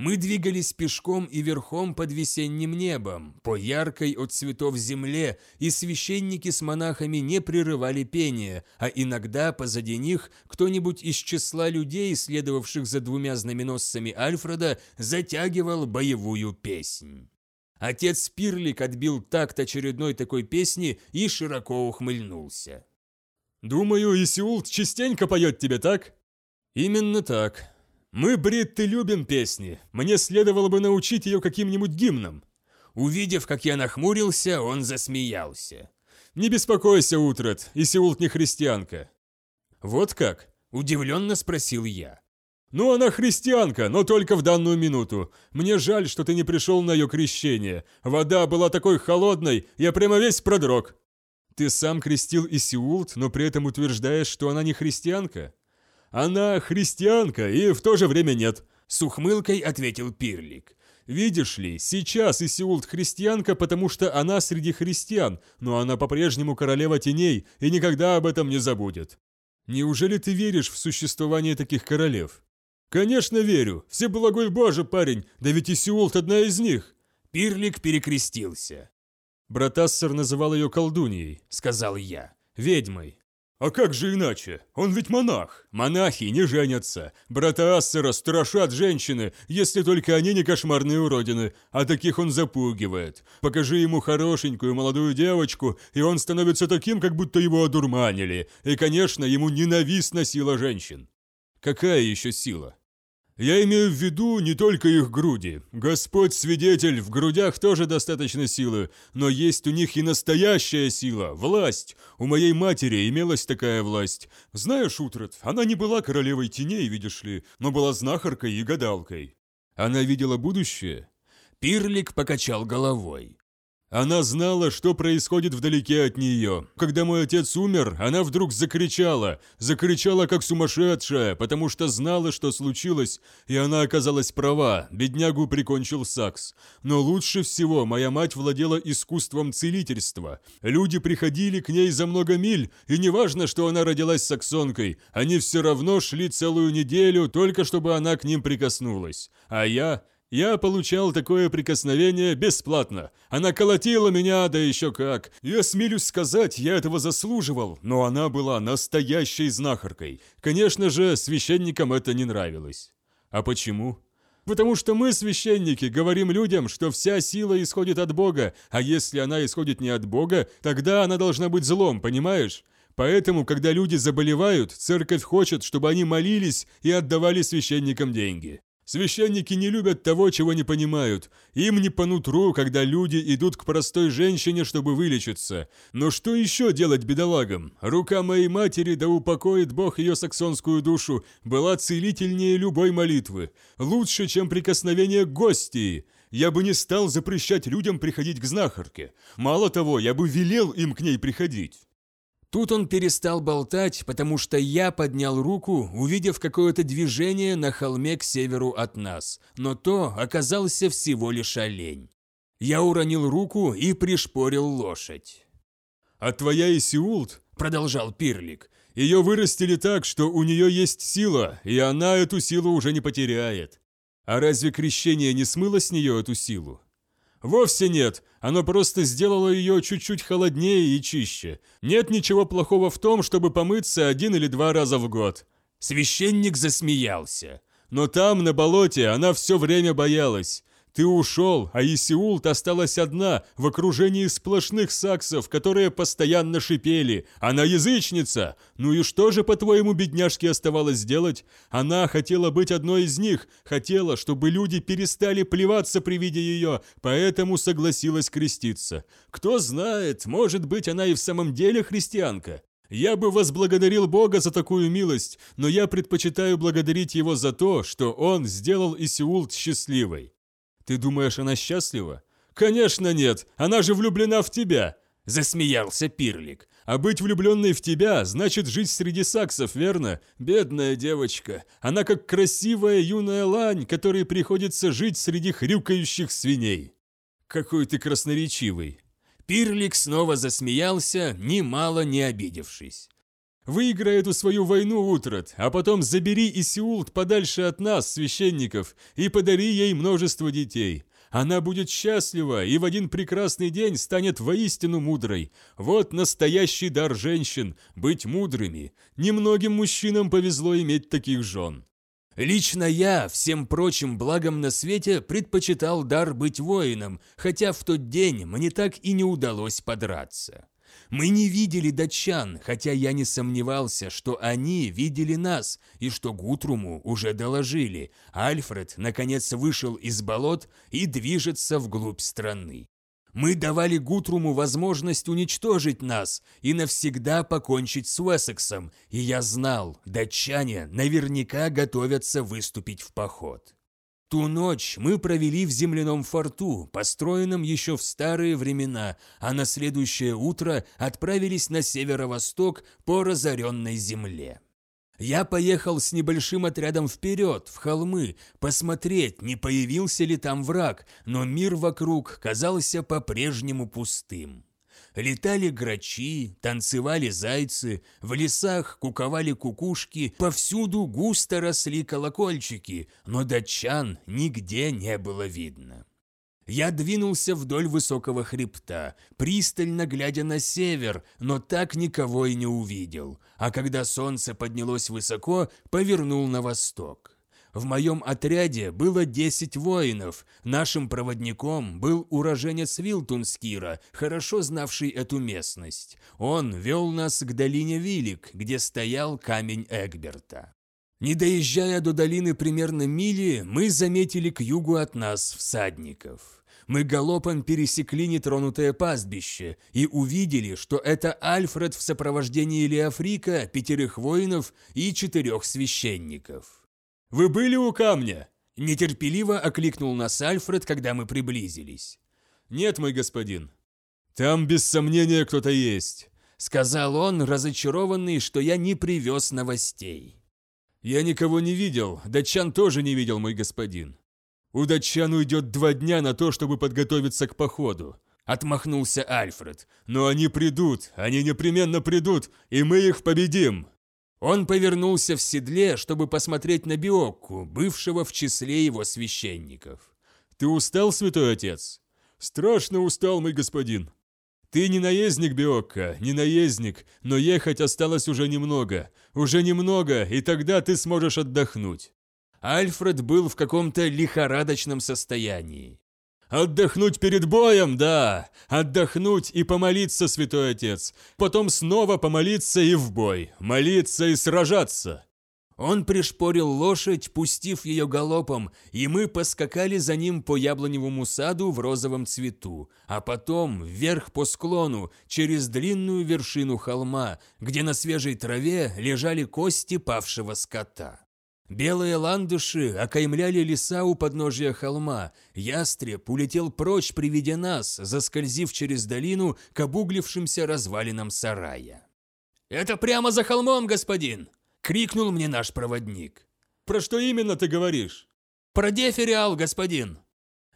Мы двигались пешком и верхом под весенним небом, по яркой от цветов земле, и священники с монахами не прерывали пение, а иногда позади них кто-нибудь из числа людей, следовавших за двумя знаменосцами Альфреда, затягивал боевую песнь. Отец Пирлик отбил такт очередной такой песни и широко ухмыльнулся. «Думаю, Исиулт частенько поет тебе, так?» «Именно так», «Мы, бритты, любим песни. Мне следовало бы научить ее каким-нибудь гимном». Увидев, как я нахмурился, он засмеялся. «Не беспокойся, Утрат, Исиулт не христианка». «Вот как?» – удивленно спросил я. «Ну, она христианка, но только в данную минуту. Мне жаль, что ты не пришел на ее крещение. Вода была такой холодной, я прямо весь продрог». «Ты сам крестил Исиулт, но при этом утверждаешь, что она не христианка?» Она христианка и в то же время нет», – с ухмылкой ответил Пирлик. «Видишь ли, сейчас Исиулт христианка, потому что она среди христиан, но она по-прежнему королева теней и никогда об этом не забудет». «Неужели ты веришь в существование таких королев?» «Конечно верю. Всеблагой Боже, парень, да ведь Исиулт одна из них». Пирлик перекрестился. «Братассер называл ее колдуньей», — сказал я. «Ведьмой. А как же иначе? Он ведь монах. Монахи не женятся. Брата Ассера страшат женщины, если только они не кошмарные уродины, а таких он запугивает. Покажи ему хорошенькую молодую девочку, и он становится таким, как будто его одурманили. И, конечно, ему ненавистна сила женщин. Какая еще сила? Я имею в виду не только их груди. Господь свидетель, в грудях тоже достаточно силы, но есть у них и настоящая сила, власть. У моей матери имелась такая власть. Знаешь, Утрат, она не была королевой теней, видишь ли, но была знахаркой и гадалкой. Она видела будущее? Пирлик покачал головой. Она знала, что происходит вдалеке от нее. Когда мой отец умер, она вдруг закричала. Закричала, как сумасшедшая, потому что знала, что случилось, и она оказалась права. Беднягу прикончил Сакс. Но лучше всего моя мать владела искусством целительства. Люди приходили к ней за много миль, и неважно, что она родилась саксонкой, они все равно шли целую неделю, только чтобы она к ним прикоснулась. А я... Я получал такое прикосновение бесплатно. Она колотила меня, да еще как. Я смелюсь сказать, я этого заслуживал, но она была настоящей знахаркой. Конечно же, священникам это не нравилось. А почему? Потому что мы, священники, говорим людям, что вся сила исходит от Бога, а если она исходит не от Бога, тогда она должна быть злом, понимаешь? Поэтому, когда люди заболевают, церковь хочет, чтобы они молились и отдавали священникам деньги. Священники не любят того, чего не понимают. Им не по нутру, когда люди идут к простой женщине, чтобы вылечиться. Но что еще делать бедолагам? Рука моей матери, да упокоит Бог ее саксонскую душу, была целительнее любой молитвы. Лучше, чем прикосновение к гостии. Я бы не стал запрещать людям приходить к знахарке. Мало того, я бы велел им к ней приходить. Тут он перестал болтать, потому что я поднял руку, увидев какое-то движение на холме к северу от нас, но то оказался всего лишь олень. Я уронил руку и пришпорил лошадь. «А твоя Исиулт?» – продолжал Пирлик. «Ее вырастили так, что у нее есть сила, и она эту силу уже не потеряет. А разве крещение не смыло с нее эту силу? Вовсе нет, оно просто сделало ее чуть-чуть холоднее и чище. Нет ничего плохого в том, чтобы помыться один или два раза в год. Священник засмеялся. Но там, на болоте, она все время боялась. Ты ушел, а Исиулт осталась одна, в окружении сплошных саксов, которые постоянно шипели. Она язычница! Ну и что же, по-твоему, бедняжке оставалось делать? Она хотела быть одной из них, хотела, чтобы люди перестали плеваться при виде ее, поэтому согласилась креститься. Кто знает, может быть, она и в самом деле христианка. Я бы возблагодарил Бога за такую милость, но я предпочитаю благодарить Его за то, что Он сделал Исиулт счастливой. Ты думаешь, она счастлива? Конечно нет, она же влюблена в тебя, засмеялся Пирлик. А быть влюбленной в тебя значит жить среди саксов, верно? Бедная девочка. Она как красивая юная лань, которой приходится жить среди хрюкающих свиней. Какой ты красноречивый. Пирлик снова засмеялся, немало не обидевшись. Выиграй эту свою войну, Утрат, а потом забери Исиулт подальше от нас, священников, и подари ей множество детей. Она будет счастлива и в один прекрасный день станет воистину мудрой. Вот настоящий дар женщин – быть мудрыми. Немногим мужчинам повезло иметь таких жен. Лично я, всем прочим благом на свете, предпочитал дар быть воином, хотя в тот день мне так и не удалось подраться. Мы не видели датчан, хотя я не сомневался, что они видели нас и что Гутруму уже доложили. Альфред, наконец, вышел из болот и движется вглубь страны. Мы давали Гутруму возможность уничтожить нас и навсегда покончить с Уэссексом, и я знал, датчане наверняка готовятся выступить в поход. Ту ночь мы провели в земляном форту, построенном еще в старые времена, а на следующее утро отправились на северо-восток по разоренной земле. Я поехал с небольшим отрядом вперед, в холмы, посмотреть, не появился ли там враг, но мир вокруг казался по-прежнему пустым. Летали грачи, танцевали зайцы, в лесах куковали кукушки, повсюду густо росли колокольчики, но датчан нигде не было видно. Я двинулся вдоль высокого хребта, пристально глядя на север, но так никого и не увидел, а когда солнце поднялось высоко, повернул на восток. В моем отряде было 10 воинов, нашим проводником был уроженец Вилтунскира, хорошо знавший эту местность. Он вел нас к долине Вилик, где стоял камень Эгберта. Не доезжая до долины примерно мили, мы заметили к югу от нас всадников. Мы галопом пересекли нетронутое пастбище и увидели, что это Альфред в сопровождении Леофрика, пятерых воинов и четырех священников. «Вы были у камня?» Нетерпеливо окликнул нас Альфред, когда мы приблизились. «Нет, мой господин». «Там без сомнения кто-то есть», — сказал он, разочарованный, что я не привез новостей. «Я никого не видел, датчан тоже не видел, мой господин. У датчан уйдет два дня на то, чтобы подготовиться к походу», — отмахнулся Альфред. «Но они придут, они непременно придут, и мы их победим». Он повернулся в седле, чтобы посмотреть на Биокку, бывшего в числе его священников. «Ты устал, святой отец?» «Страшно устал, мой господин». «Ты не наездник, Биокка, не наездник, но ехать осталось уже немного. Уже немного, и тогда ты сможешь отдохнуть». Альфред был в каком-то лихорадочном состоянии. Отдохнуть перед боем, да. Отдохнуть и помолиться, святой отец. Потом снова помолиться и в бой. Молиться и сражаться. Он пришпорил лошадь, пустив ее галопом, и мы поскакали за ним по яблоневому саду в розовом цвету, а потом вверх по склону, через длинную вершину холма, где на свежей траве лежали кости павшего скота. Белые ландыши окаймляли леса у подножия холма. Ястреб улетел прочь при виде нас, заскользив через долину к обуглившимся развалинам сарая. «Это прямо за холмом, господин!» — крикнул мне наш проводник. «Про что именно ты говоришь?» «Про дефериал, господин!»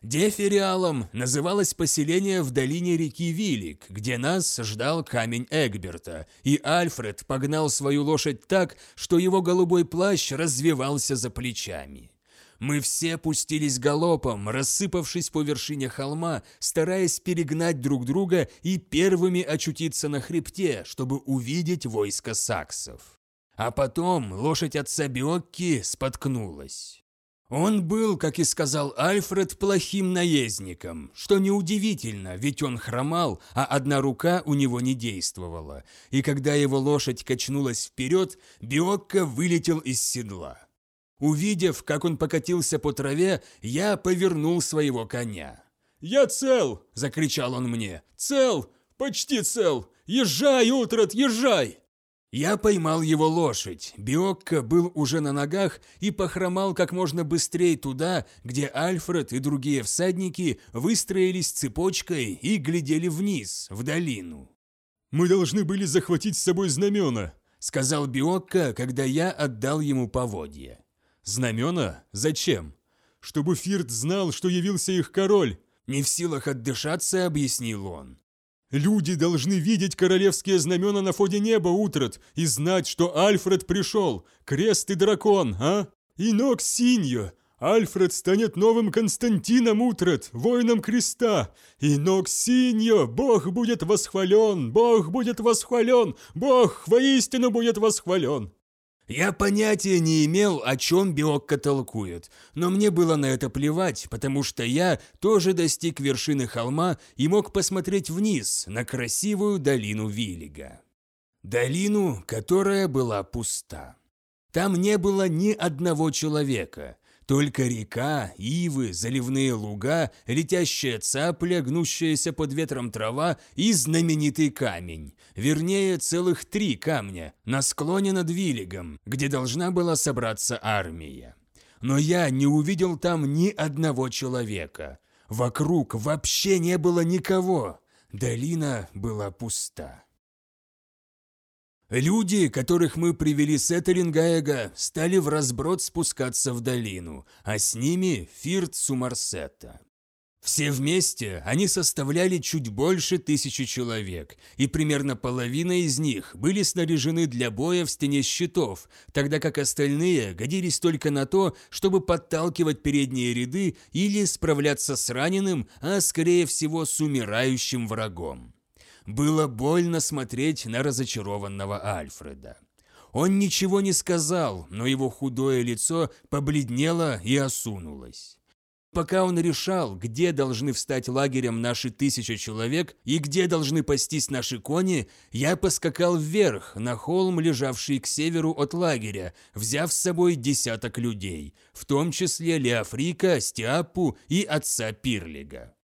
Дефериалом называлось поселение в долине реки Вилик, где нас ждал камень Эгберта, и Альфред погнал свою лошадь так, что его голубой плащ развивался за плечами. Мы все пустились галопом, рассыпавшись по вершине холма, стараясь перегнать друг друга и первыми очутиться на хребте, чтобы увидеть войско саксов. А потом лошадь отца Биокки споткнулась. Он был, как и сказал Альфред, плохим наездником, что неудивительно, ведь он хромал, а одна рука у него не действовала, и когда его лошадь качнулась вперед, Биокко вылетел из седла. Увидев, как он покатился по траве, я повернул своего коня. «Я цел!» – закричал он мне. «Цел! Почти цел! Езжай, Утрат, езжай!» Я поймал его лошадь. Биокко был уже на ногах и похромал как можно быстрее туда, где Альфред и другие всадники выстроились цепочкой и глядели вниз, в долину. «Мы должны были захватить с собой знамена», — сказал Биокко, когда я отдал ему поводья. «Знамена? Зачем?» «Чтобы Фирт знал, что явился их король», — не в силах отдышаться, объяснил он. Люди должны видеть королевские знамена на фоне неба, Утрат, и знать, что Альфред пришел, крест и дракон, а? И ног Синьо. Альфред станет новым Константином Утрат, воином креста. И ног Синьо, Бог будет восхвален, Бог будет восхвален, Бог воистину будет восхвален. Я понятия не имел, о чем Биокко толкует, но мне было на это плевать, потому что я тоже достиг вершины холма и мог посмотреть вниз на красивую долину Виллига. Долину, которая была пуста. Там не было ни одного человека, только река, ивы, заливные луга, летящая цапля, гнущаяся под ветром трава и знаменитый камень. Вернее, целых три камня на склоне над Виллигом, где должна была собраться армия. Но я не увидел там ни одного человека. Вокруг вообще не было никого. Долина была пуста. Люди, которых мы привели с Этерингаэга, стали в разброд спускаться в долину, а с ними Фирт Сумарсета. Все вместе они составляли чуть больше тысячи человек, и примерно половина из них были снаряжены для боя в стене щитов, тогда как остальные годились только на то, чтобы подталкивать передние ряды или справляться с раненым, а скорее всего с умирающим врагом. Было больно смотреть на разочарованного Альфреда. Он ничего не сказал, но его худое лицо побледнело и осунулось. Пока он решал, где должны встать лагерем наши тысячи человек и где должны пастись наши кони, я поскакал вверх, на холм, лежавший к северу от лагеря, взяв с собой десяток людей, в том числе Леофрика, Стиапу и отца Пирлига.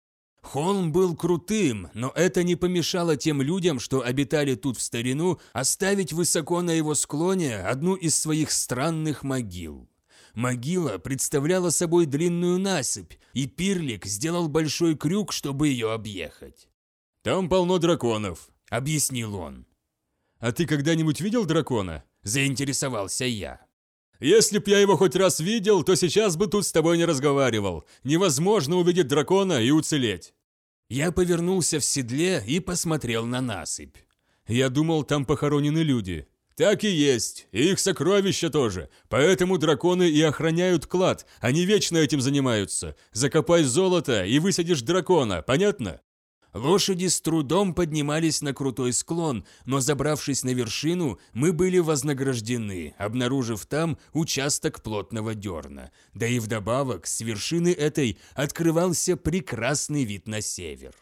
Холм был крутым, но это не помешало тем людям, что обитали тут в старину, оставить высоко на его склоне одну из своих странных могил. Могила представляла собой длинную насыпь, и Пирлик сделал большой крюк, чтобы ее объехать. «Там полно драконов», — объяснил он. «А ты когда-нибудь видел дракона?» – заинтересовался я. «Если б я его хоть раз видел, то сейчас бы тут с тобой не разговаривал. Невозможно увидеть дракона и уцелеть». Я повернулся в седле и посмотрел на насыпь. Я думал, там похоронены люди. Так и есть, и их сокровища тоже. Поэтому драконы и охраняют клад, они вечно этим занимаются. Закопай золото и высадишь дракона, понятно? Лошади с трудом поднимались на крутой склон, но забравшись на вершину, мы были вознаграждены, обнаружив там участок плотного дерна. Да и вдобавок с вершины этой открывался прекрасный вид на север.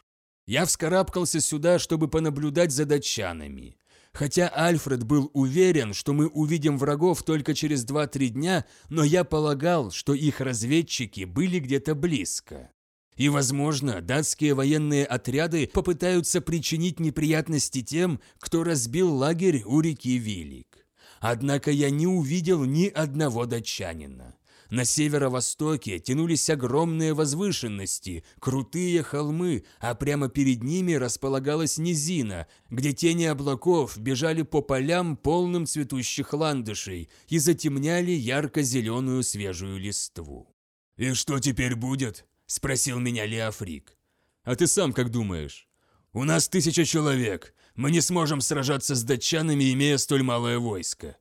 Я вскарабкался сюда, чтобы понаблюдать за датчанами. Хотя Альфред был уверен, что мы увидим врагов только через 2-3 дня, но я полагал, что их разведчики были где-то близко. И, возможно, датские военные отряды попытаются причинить неприятности тем, кто разбил лагерь у реки Вилик. Однако я не увидел ни одного датчанина. На северо-востоке тянулись огромные возвышенности, крутые холмы, а прямо перед ними располагалась низина, где тени облаков бежали по полям, полным цветущих ландышей, и затемняли ярко-зеленую свежую листву. «И что теперь будет?» – спросил меня Леофрик. «А ты сам как думаешь?» «У нас тысяча человек. Мы не сможем сражаться с датчанами, имея столь малое войско».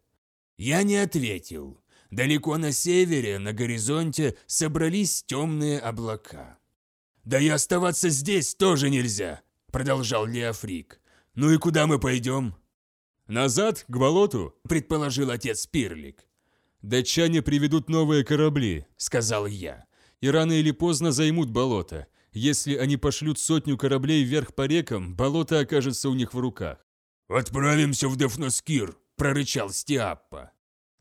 Я не ответил. Далеко на севере, на горизонте, собрались темные облака. «Да и оставаться здесь тоже нельзя», — продолжал Леофрик. «Ну и куда мы пойдем?» «Назад, к болоту», — предположил отец Пирлик. «Датчане приведут новые корабли», — сказал я. «И рано или поздно займут болото. Если они пошлют сотню кораблей вверх по рекам, болото окажется у них в руках». «Отправимся в Дефноскир», — прорычал Стиаппа.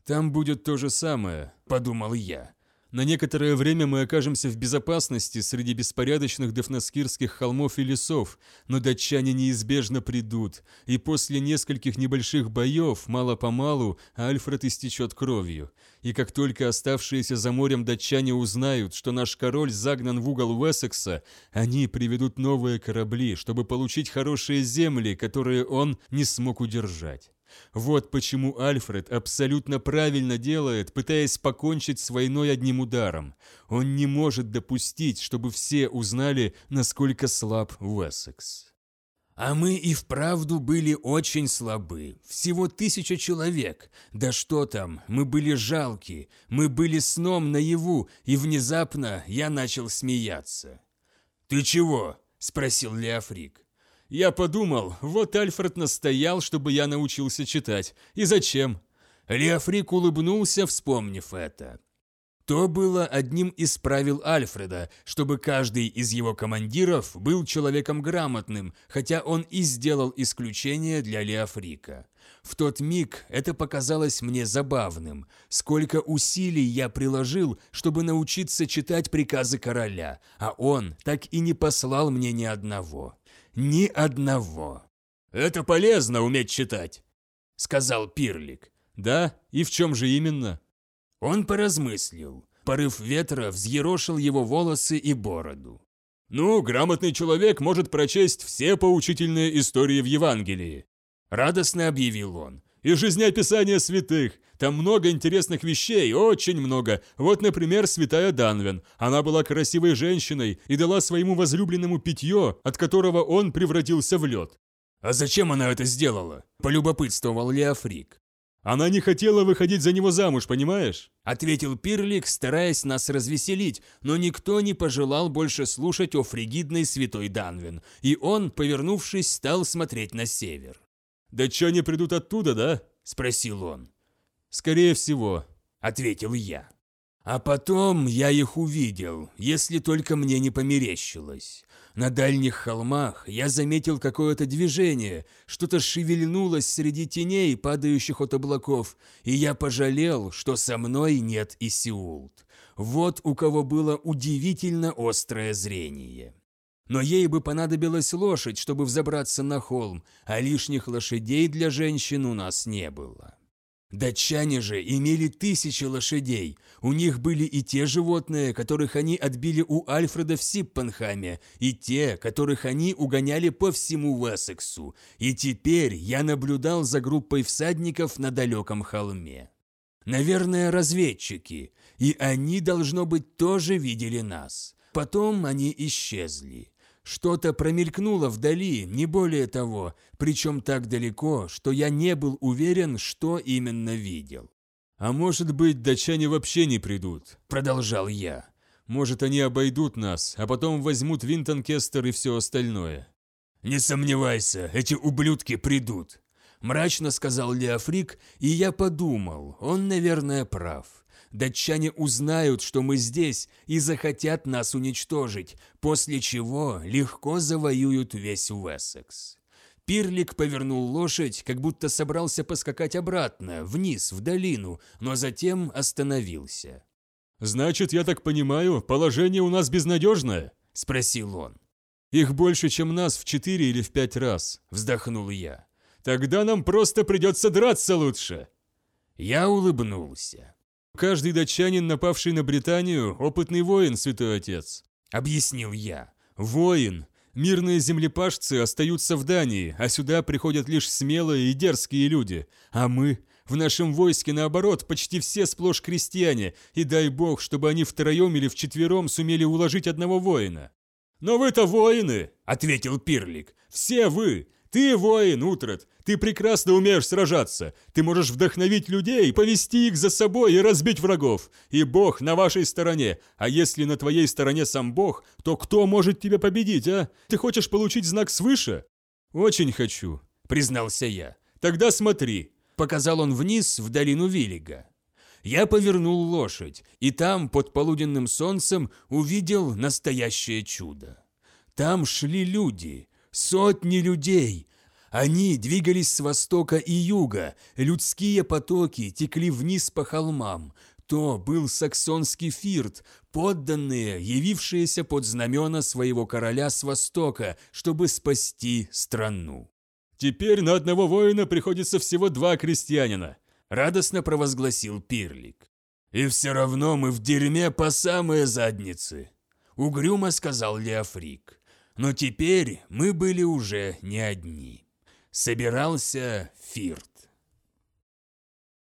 «Там будет то же самое», – подумал я. «На некоторое время мы окажемся в безопасности среди беспорядочных дефнаскирских холмов и лесов, но датчане неизбежно придут, и после нескольких небольших боев, мало-помалу, Альфред истечет кровью. И как только оставшиеся за морем датчане узнают, что наш король загнан в угол Уэссекса, они приведут новые корабли, чтобы получить хорошие земли, которые он не смог удержать». Вот почему Альфред абсолютно правильно делает, пытаясь покончить с войной одним ударом. Он не может допустить, чтобы все узнали, насколько слаб Уэссекс. А мы и вправду были очень слабы. Всего тысяча человек. Да что там, мы были жалки. Мы были сном наяву, и внезапно я начал смеяться. «Ты чего?» – спросил Леофрик. Я подумал, вот Альфред настоял, чтобы я научился читать. И зачем? Леофрик улыбнулся, вспомнив это. То было одним из правил Альфреда, чтобы каждый из его командиров был человеком грамотным, хотя он и сделал исключение для Леофрика. В тот миг это показалось мне забавным. Сколько усилий я приложил, чтобы научиться читать приказы короля, а он так и не послал мне ни одного. Ни одного. «Это полезно уметь читать», — сказал Пирлик. «Да? И в чем же именно?» Он поразмыслил. Порыв ветра взъерошил его волосы и бороду. «Ну, грамотный человек может прочесть все поучительные истории в Евангелии», — радостно объявил он. «И жизнеописание святых. Там много интересных вещей, очень много. Вот, например, святая Данвен. Она была красивой женщиной и дала своему возлюбленному питье, от которого он превратился в лед. «А зачем она это сделала?» – полюбопытствовал Леофрик. «Она не хотела выходить за него замуж, понимаешь?» – ответил Пирлик, стараясь нас развеселить, но никто не пожелал больше слушать о фригидной святой Данвин, и он, повернувшись, стал смотреть на север. «Да чё они придут оттуда, да?» – спросил он. «Скорее всего», – ответил я. А потом я их увидел, если только мне не померещилось. На дальних холмах я заметил какое-то движение, что-то шевельнулось среди теней, падающих от облаков, и я пожалел, что со мной нет Исиулт. Вот у кого было удивительно острое зрение. Но ей бы понадобилась лошадь, чтобы взобраться на холм, а лишних лошадей для женщин у нас не было. Датчане же имели тысячи лошадей. У них были и те животные, которых они отбили у Альфреда в Сиппанхаме, и те, которых они угоняли по всему Уэссексу. И теперь я наблюдал за группой всадников на далеком холме. Наверное, разведчики, и они, должно быть, тоже видели нас. Потом они исчезли. Что-то промелькнуло вдали, не более того, причем так далеко, что я не был уверен, что именно видел. «А может быть, датчане вообще не придут», – продолжал я. «Может, они обойдут нас, а потом возьмут Винтонкестер и все остальное». «Не сомневайся, эти ублюдки придут», – мрачно сказал Леофрик, и я подумал, он, наверное, прав датчане узнают, что мы здесь, и захотят нас уничтожить, после чего легко завоюют весь Уэссекс. Пирлик повернул лошадь, как будто собрался поскакать обратно, вниз, в долину, но затем остановился. «Значит, я так понимаю, положение у нас безнадежное?» – спросил он. «Их больше, чем нас в четыре или в пять раз», – вздохнул я. «Тогда нам просто придется драться лучше». Я улыбнулся. «Каждый датчанин, напавший на Британию, опытный воин, святой отец», — объяснил я. «Воин. Мирные землепашцы остаются в Дании, а сюда приходят лишь смелые и дерзкие люди. А мы? В нашем войске, наоборот, почти все сплошь крестьяне, и дай бог, чтобы они втроем или вчетвером сумели уложить одного воина». «Но вы-то воины!» — ответил Пирлик. «Все вы! Ты воин, Утрат, ты прекрасно умеешь сражаться. Ты можешь вдохновить людей, повести их за собой и разбить врагов. И Бог на вашей стороне. А если на твоей стороне сам Бог, то кто может тебя победить, а? Ты хочешь получить знак свыше? Очень хочу, признался я. Тогда смотри. Показал он вниз в долину Виллига. Я повернул лошадь, и там, под полуденным солнцем, увидел настоящее чудо. Там шли люди, Сотни людей. Они двигались с востока и юга, людские потоки текли вниз по холмам. То был саксонский фирт, подданные, явившиеся под знамена своего короля с востока, чтобы спасти страну. «Теперь на одного воина приходится всего два крестьянина», – радостно провозгласил Пирлик. «И все равно мы в дерьме по самые задницы», – угрюмо сказал Леофрик. Но теперь мы были уже не одни. Собирался Фирт.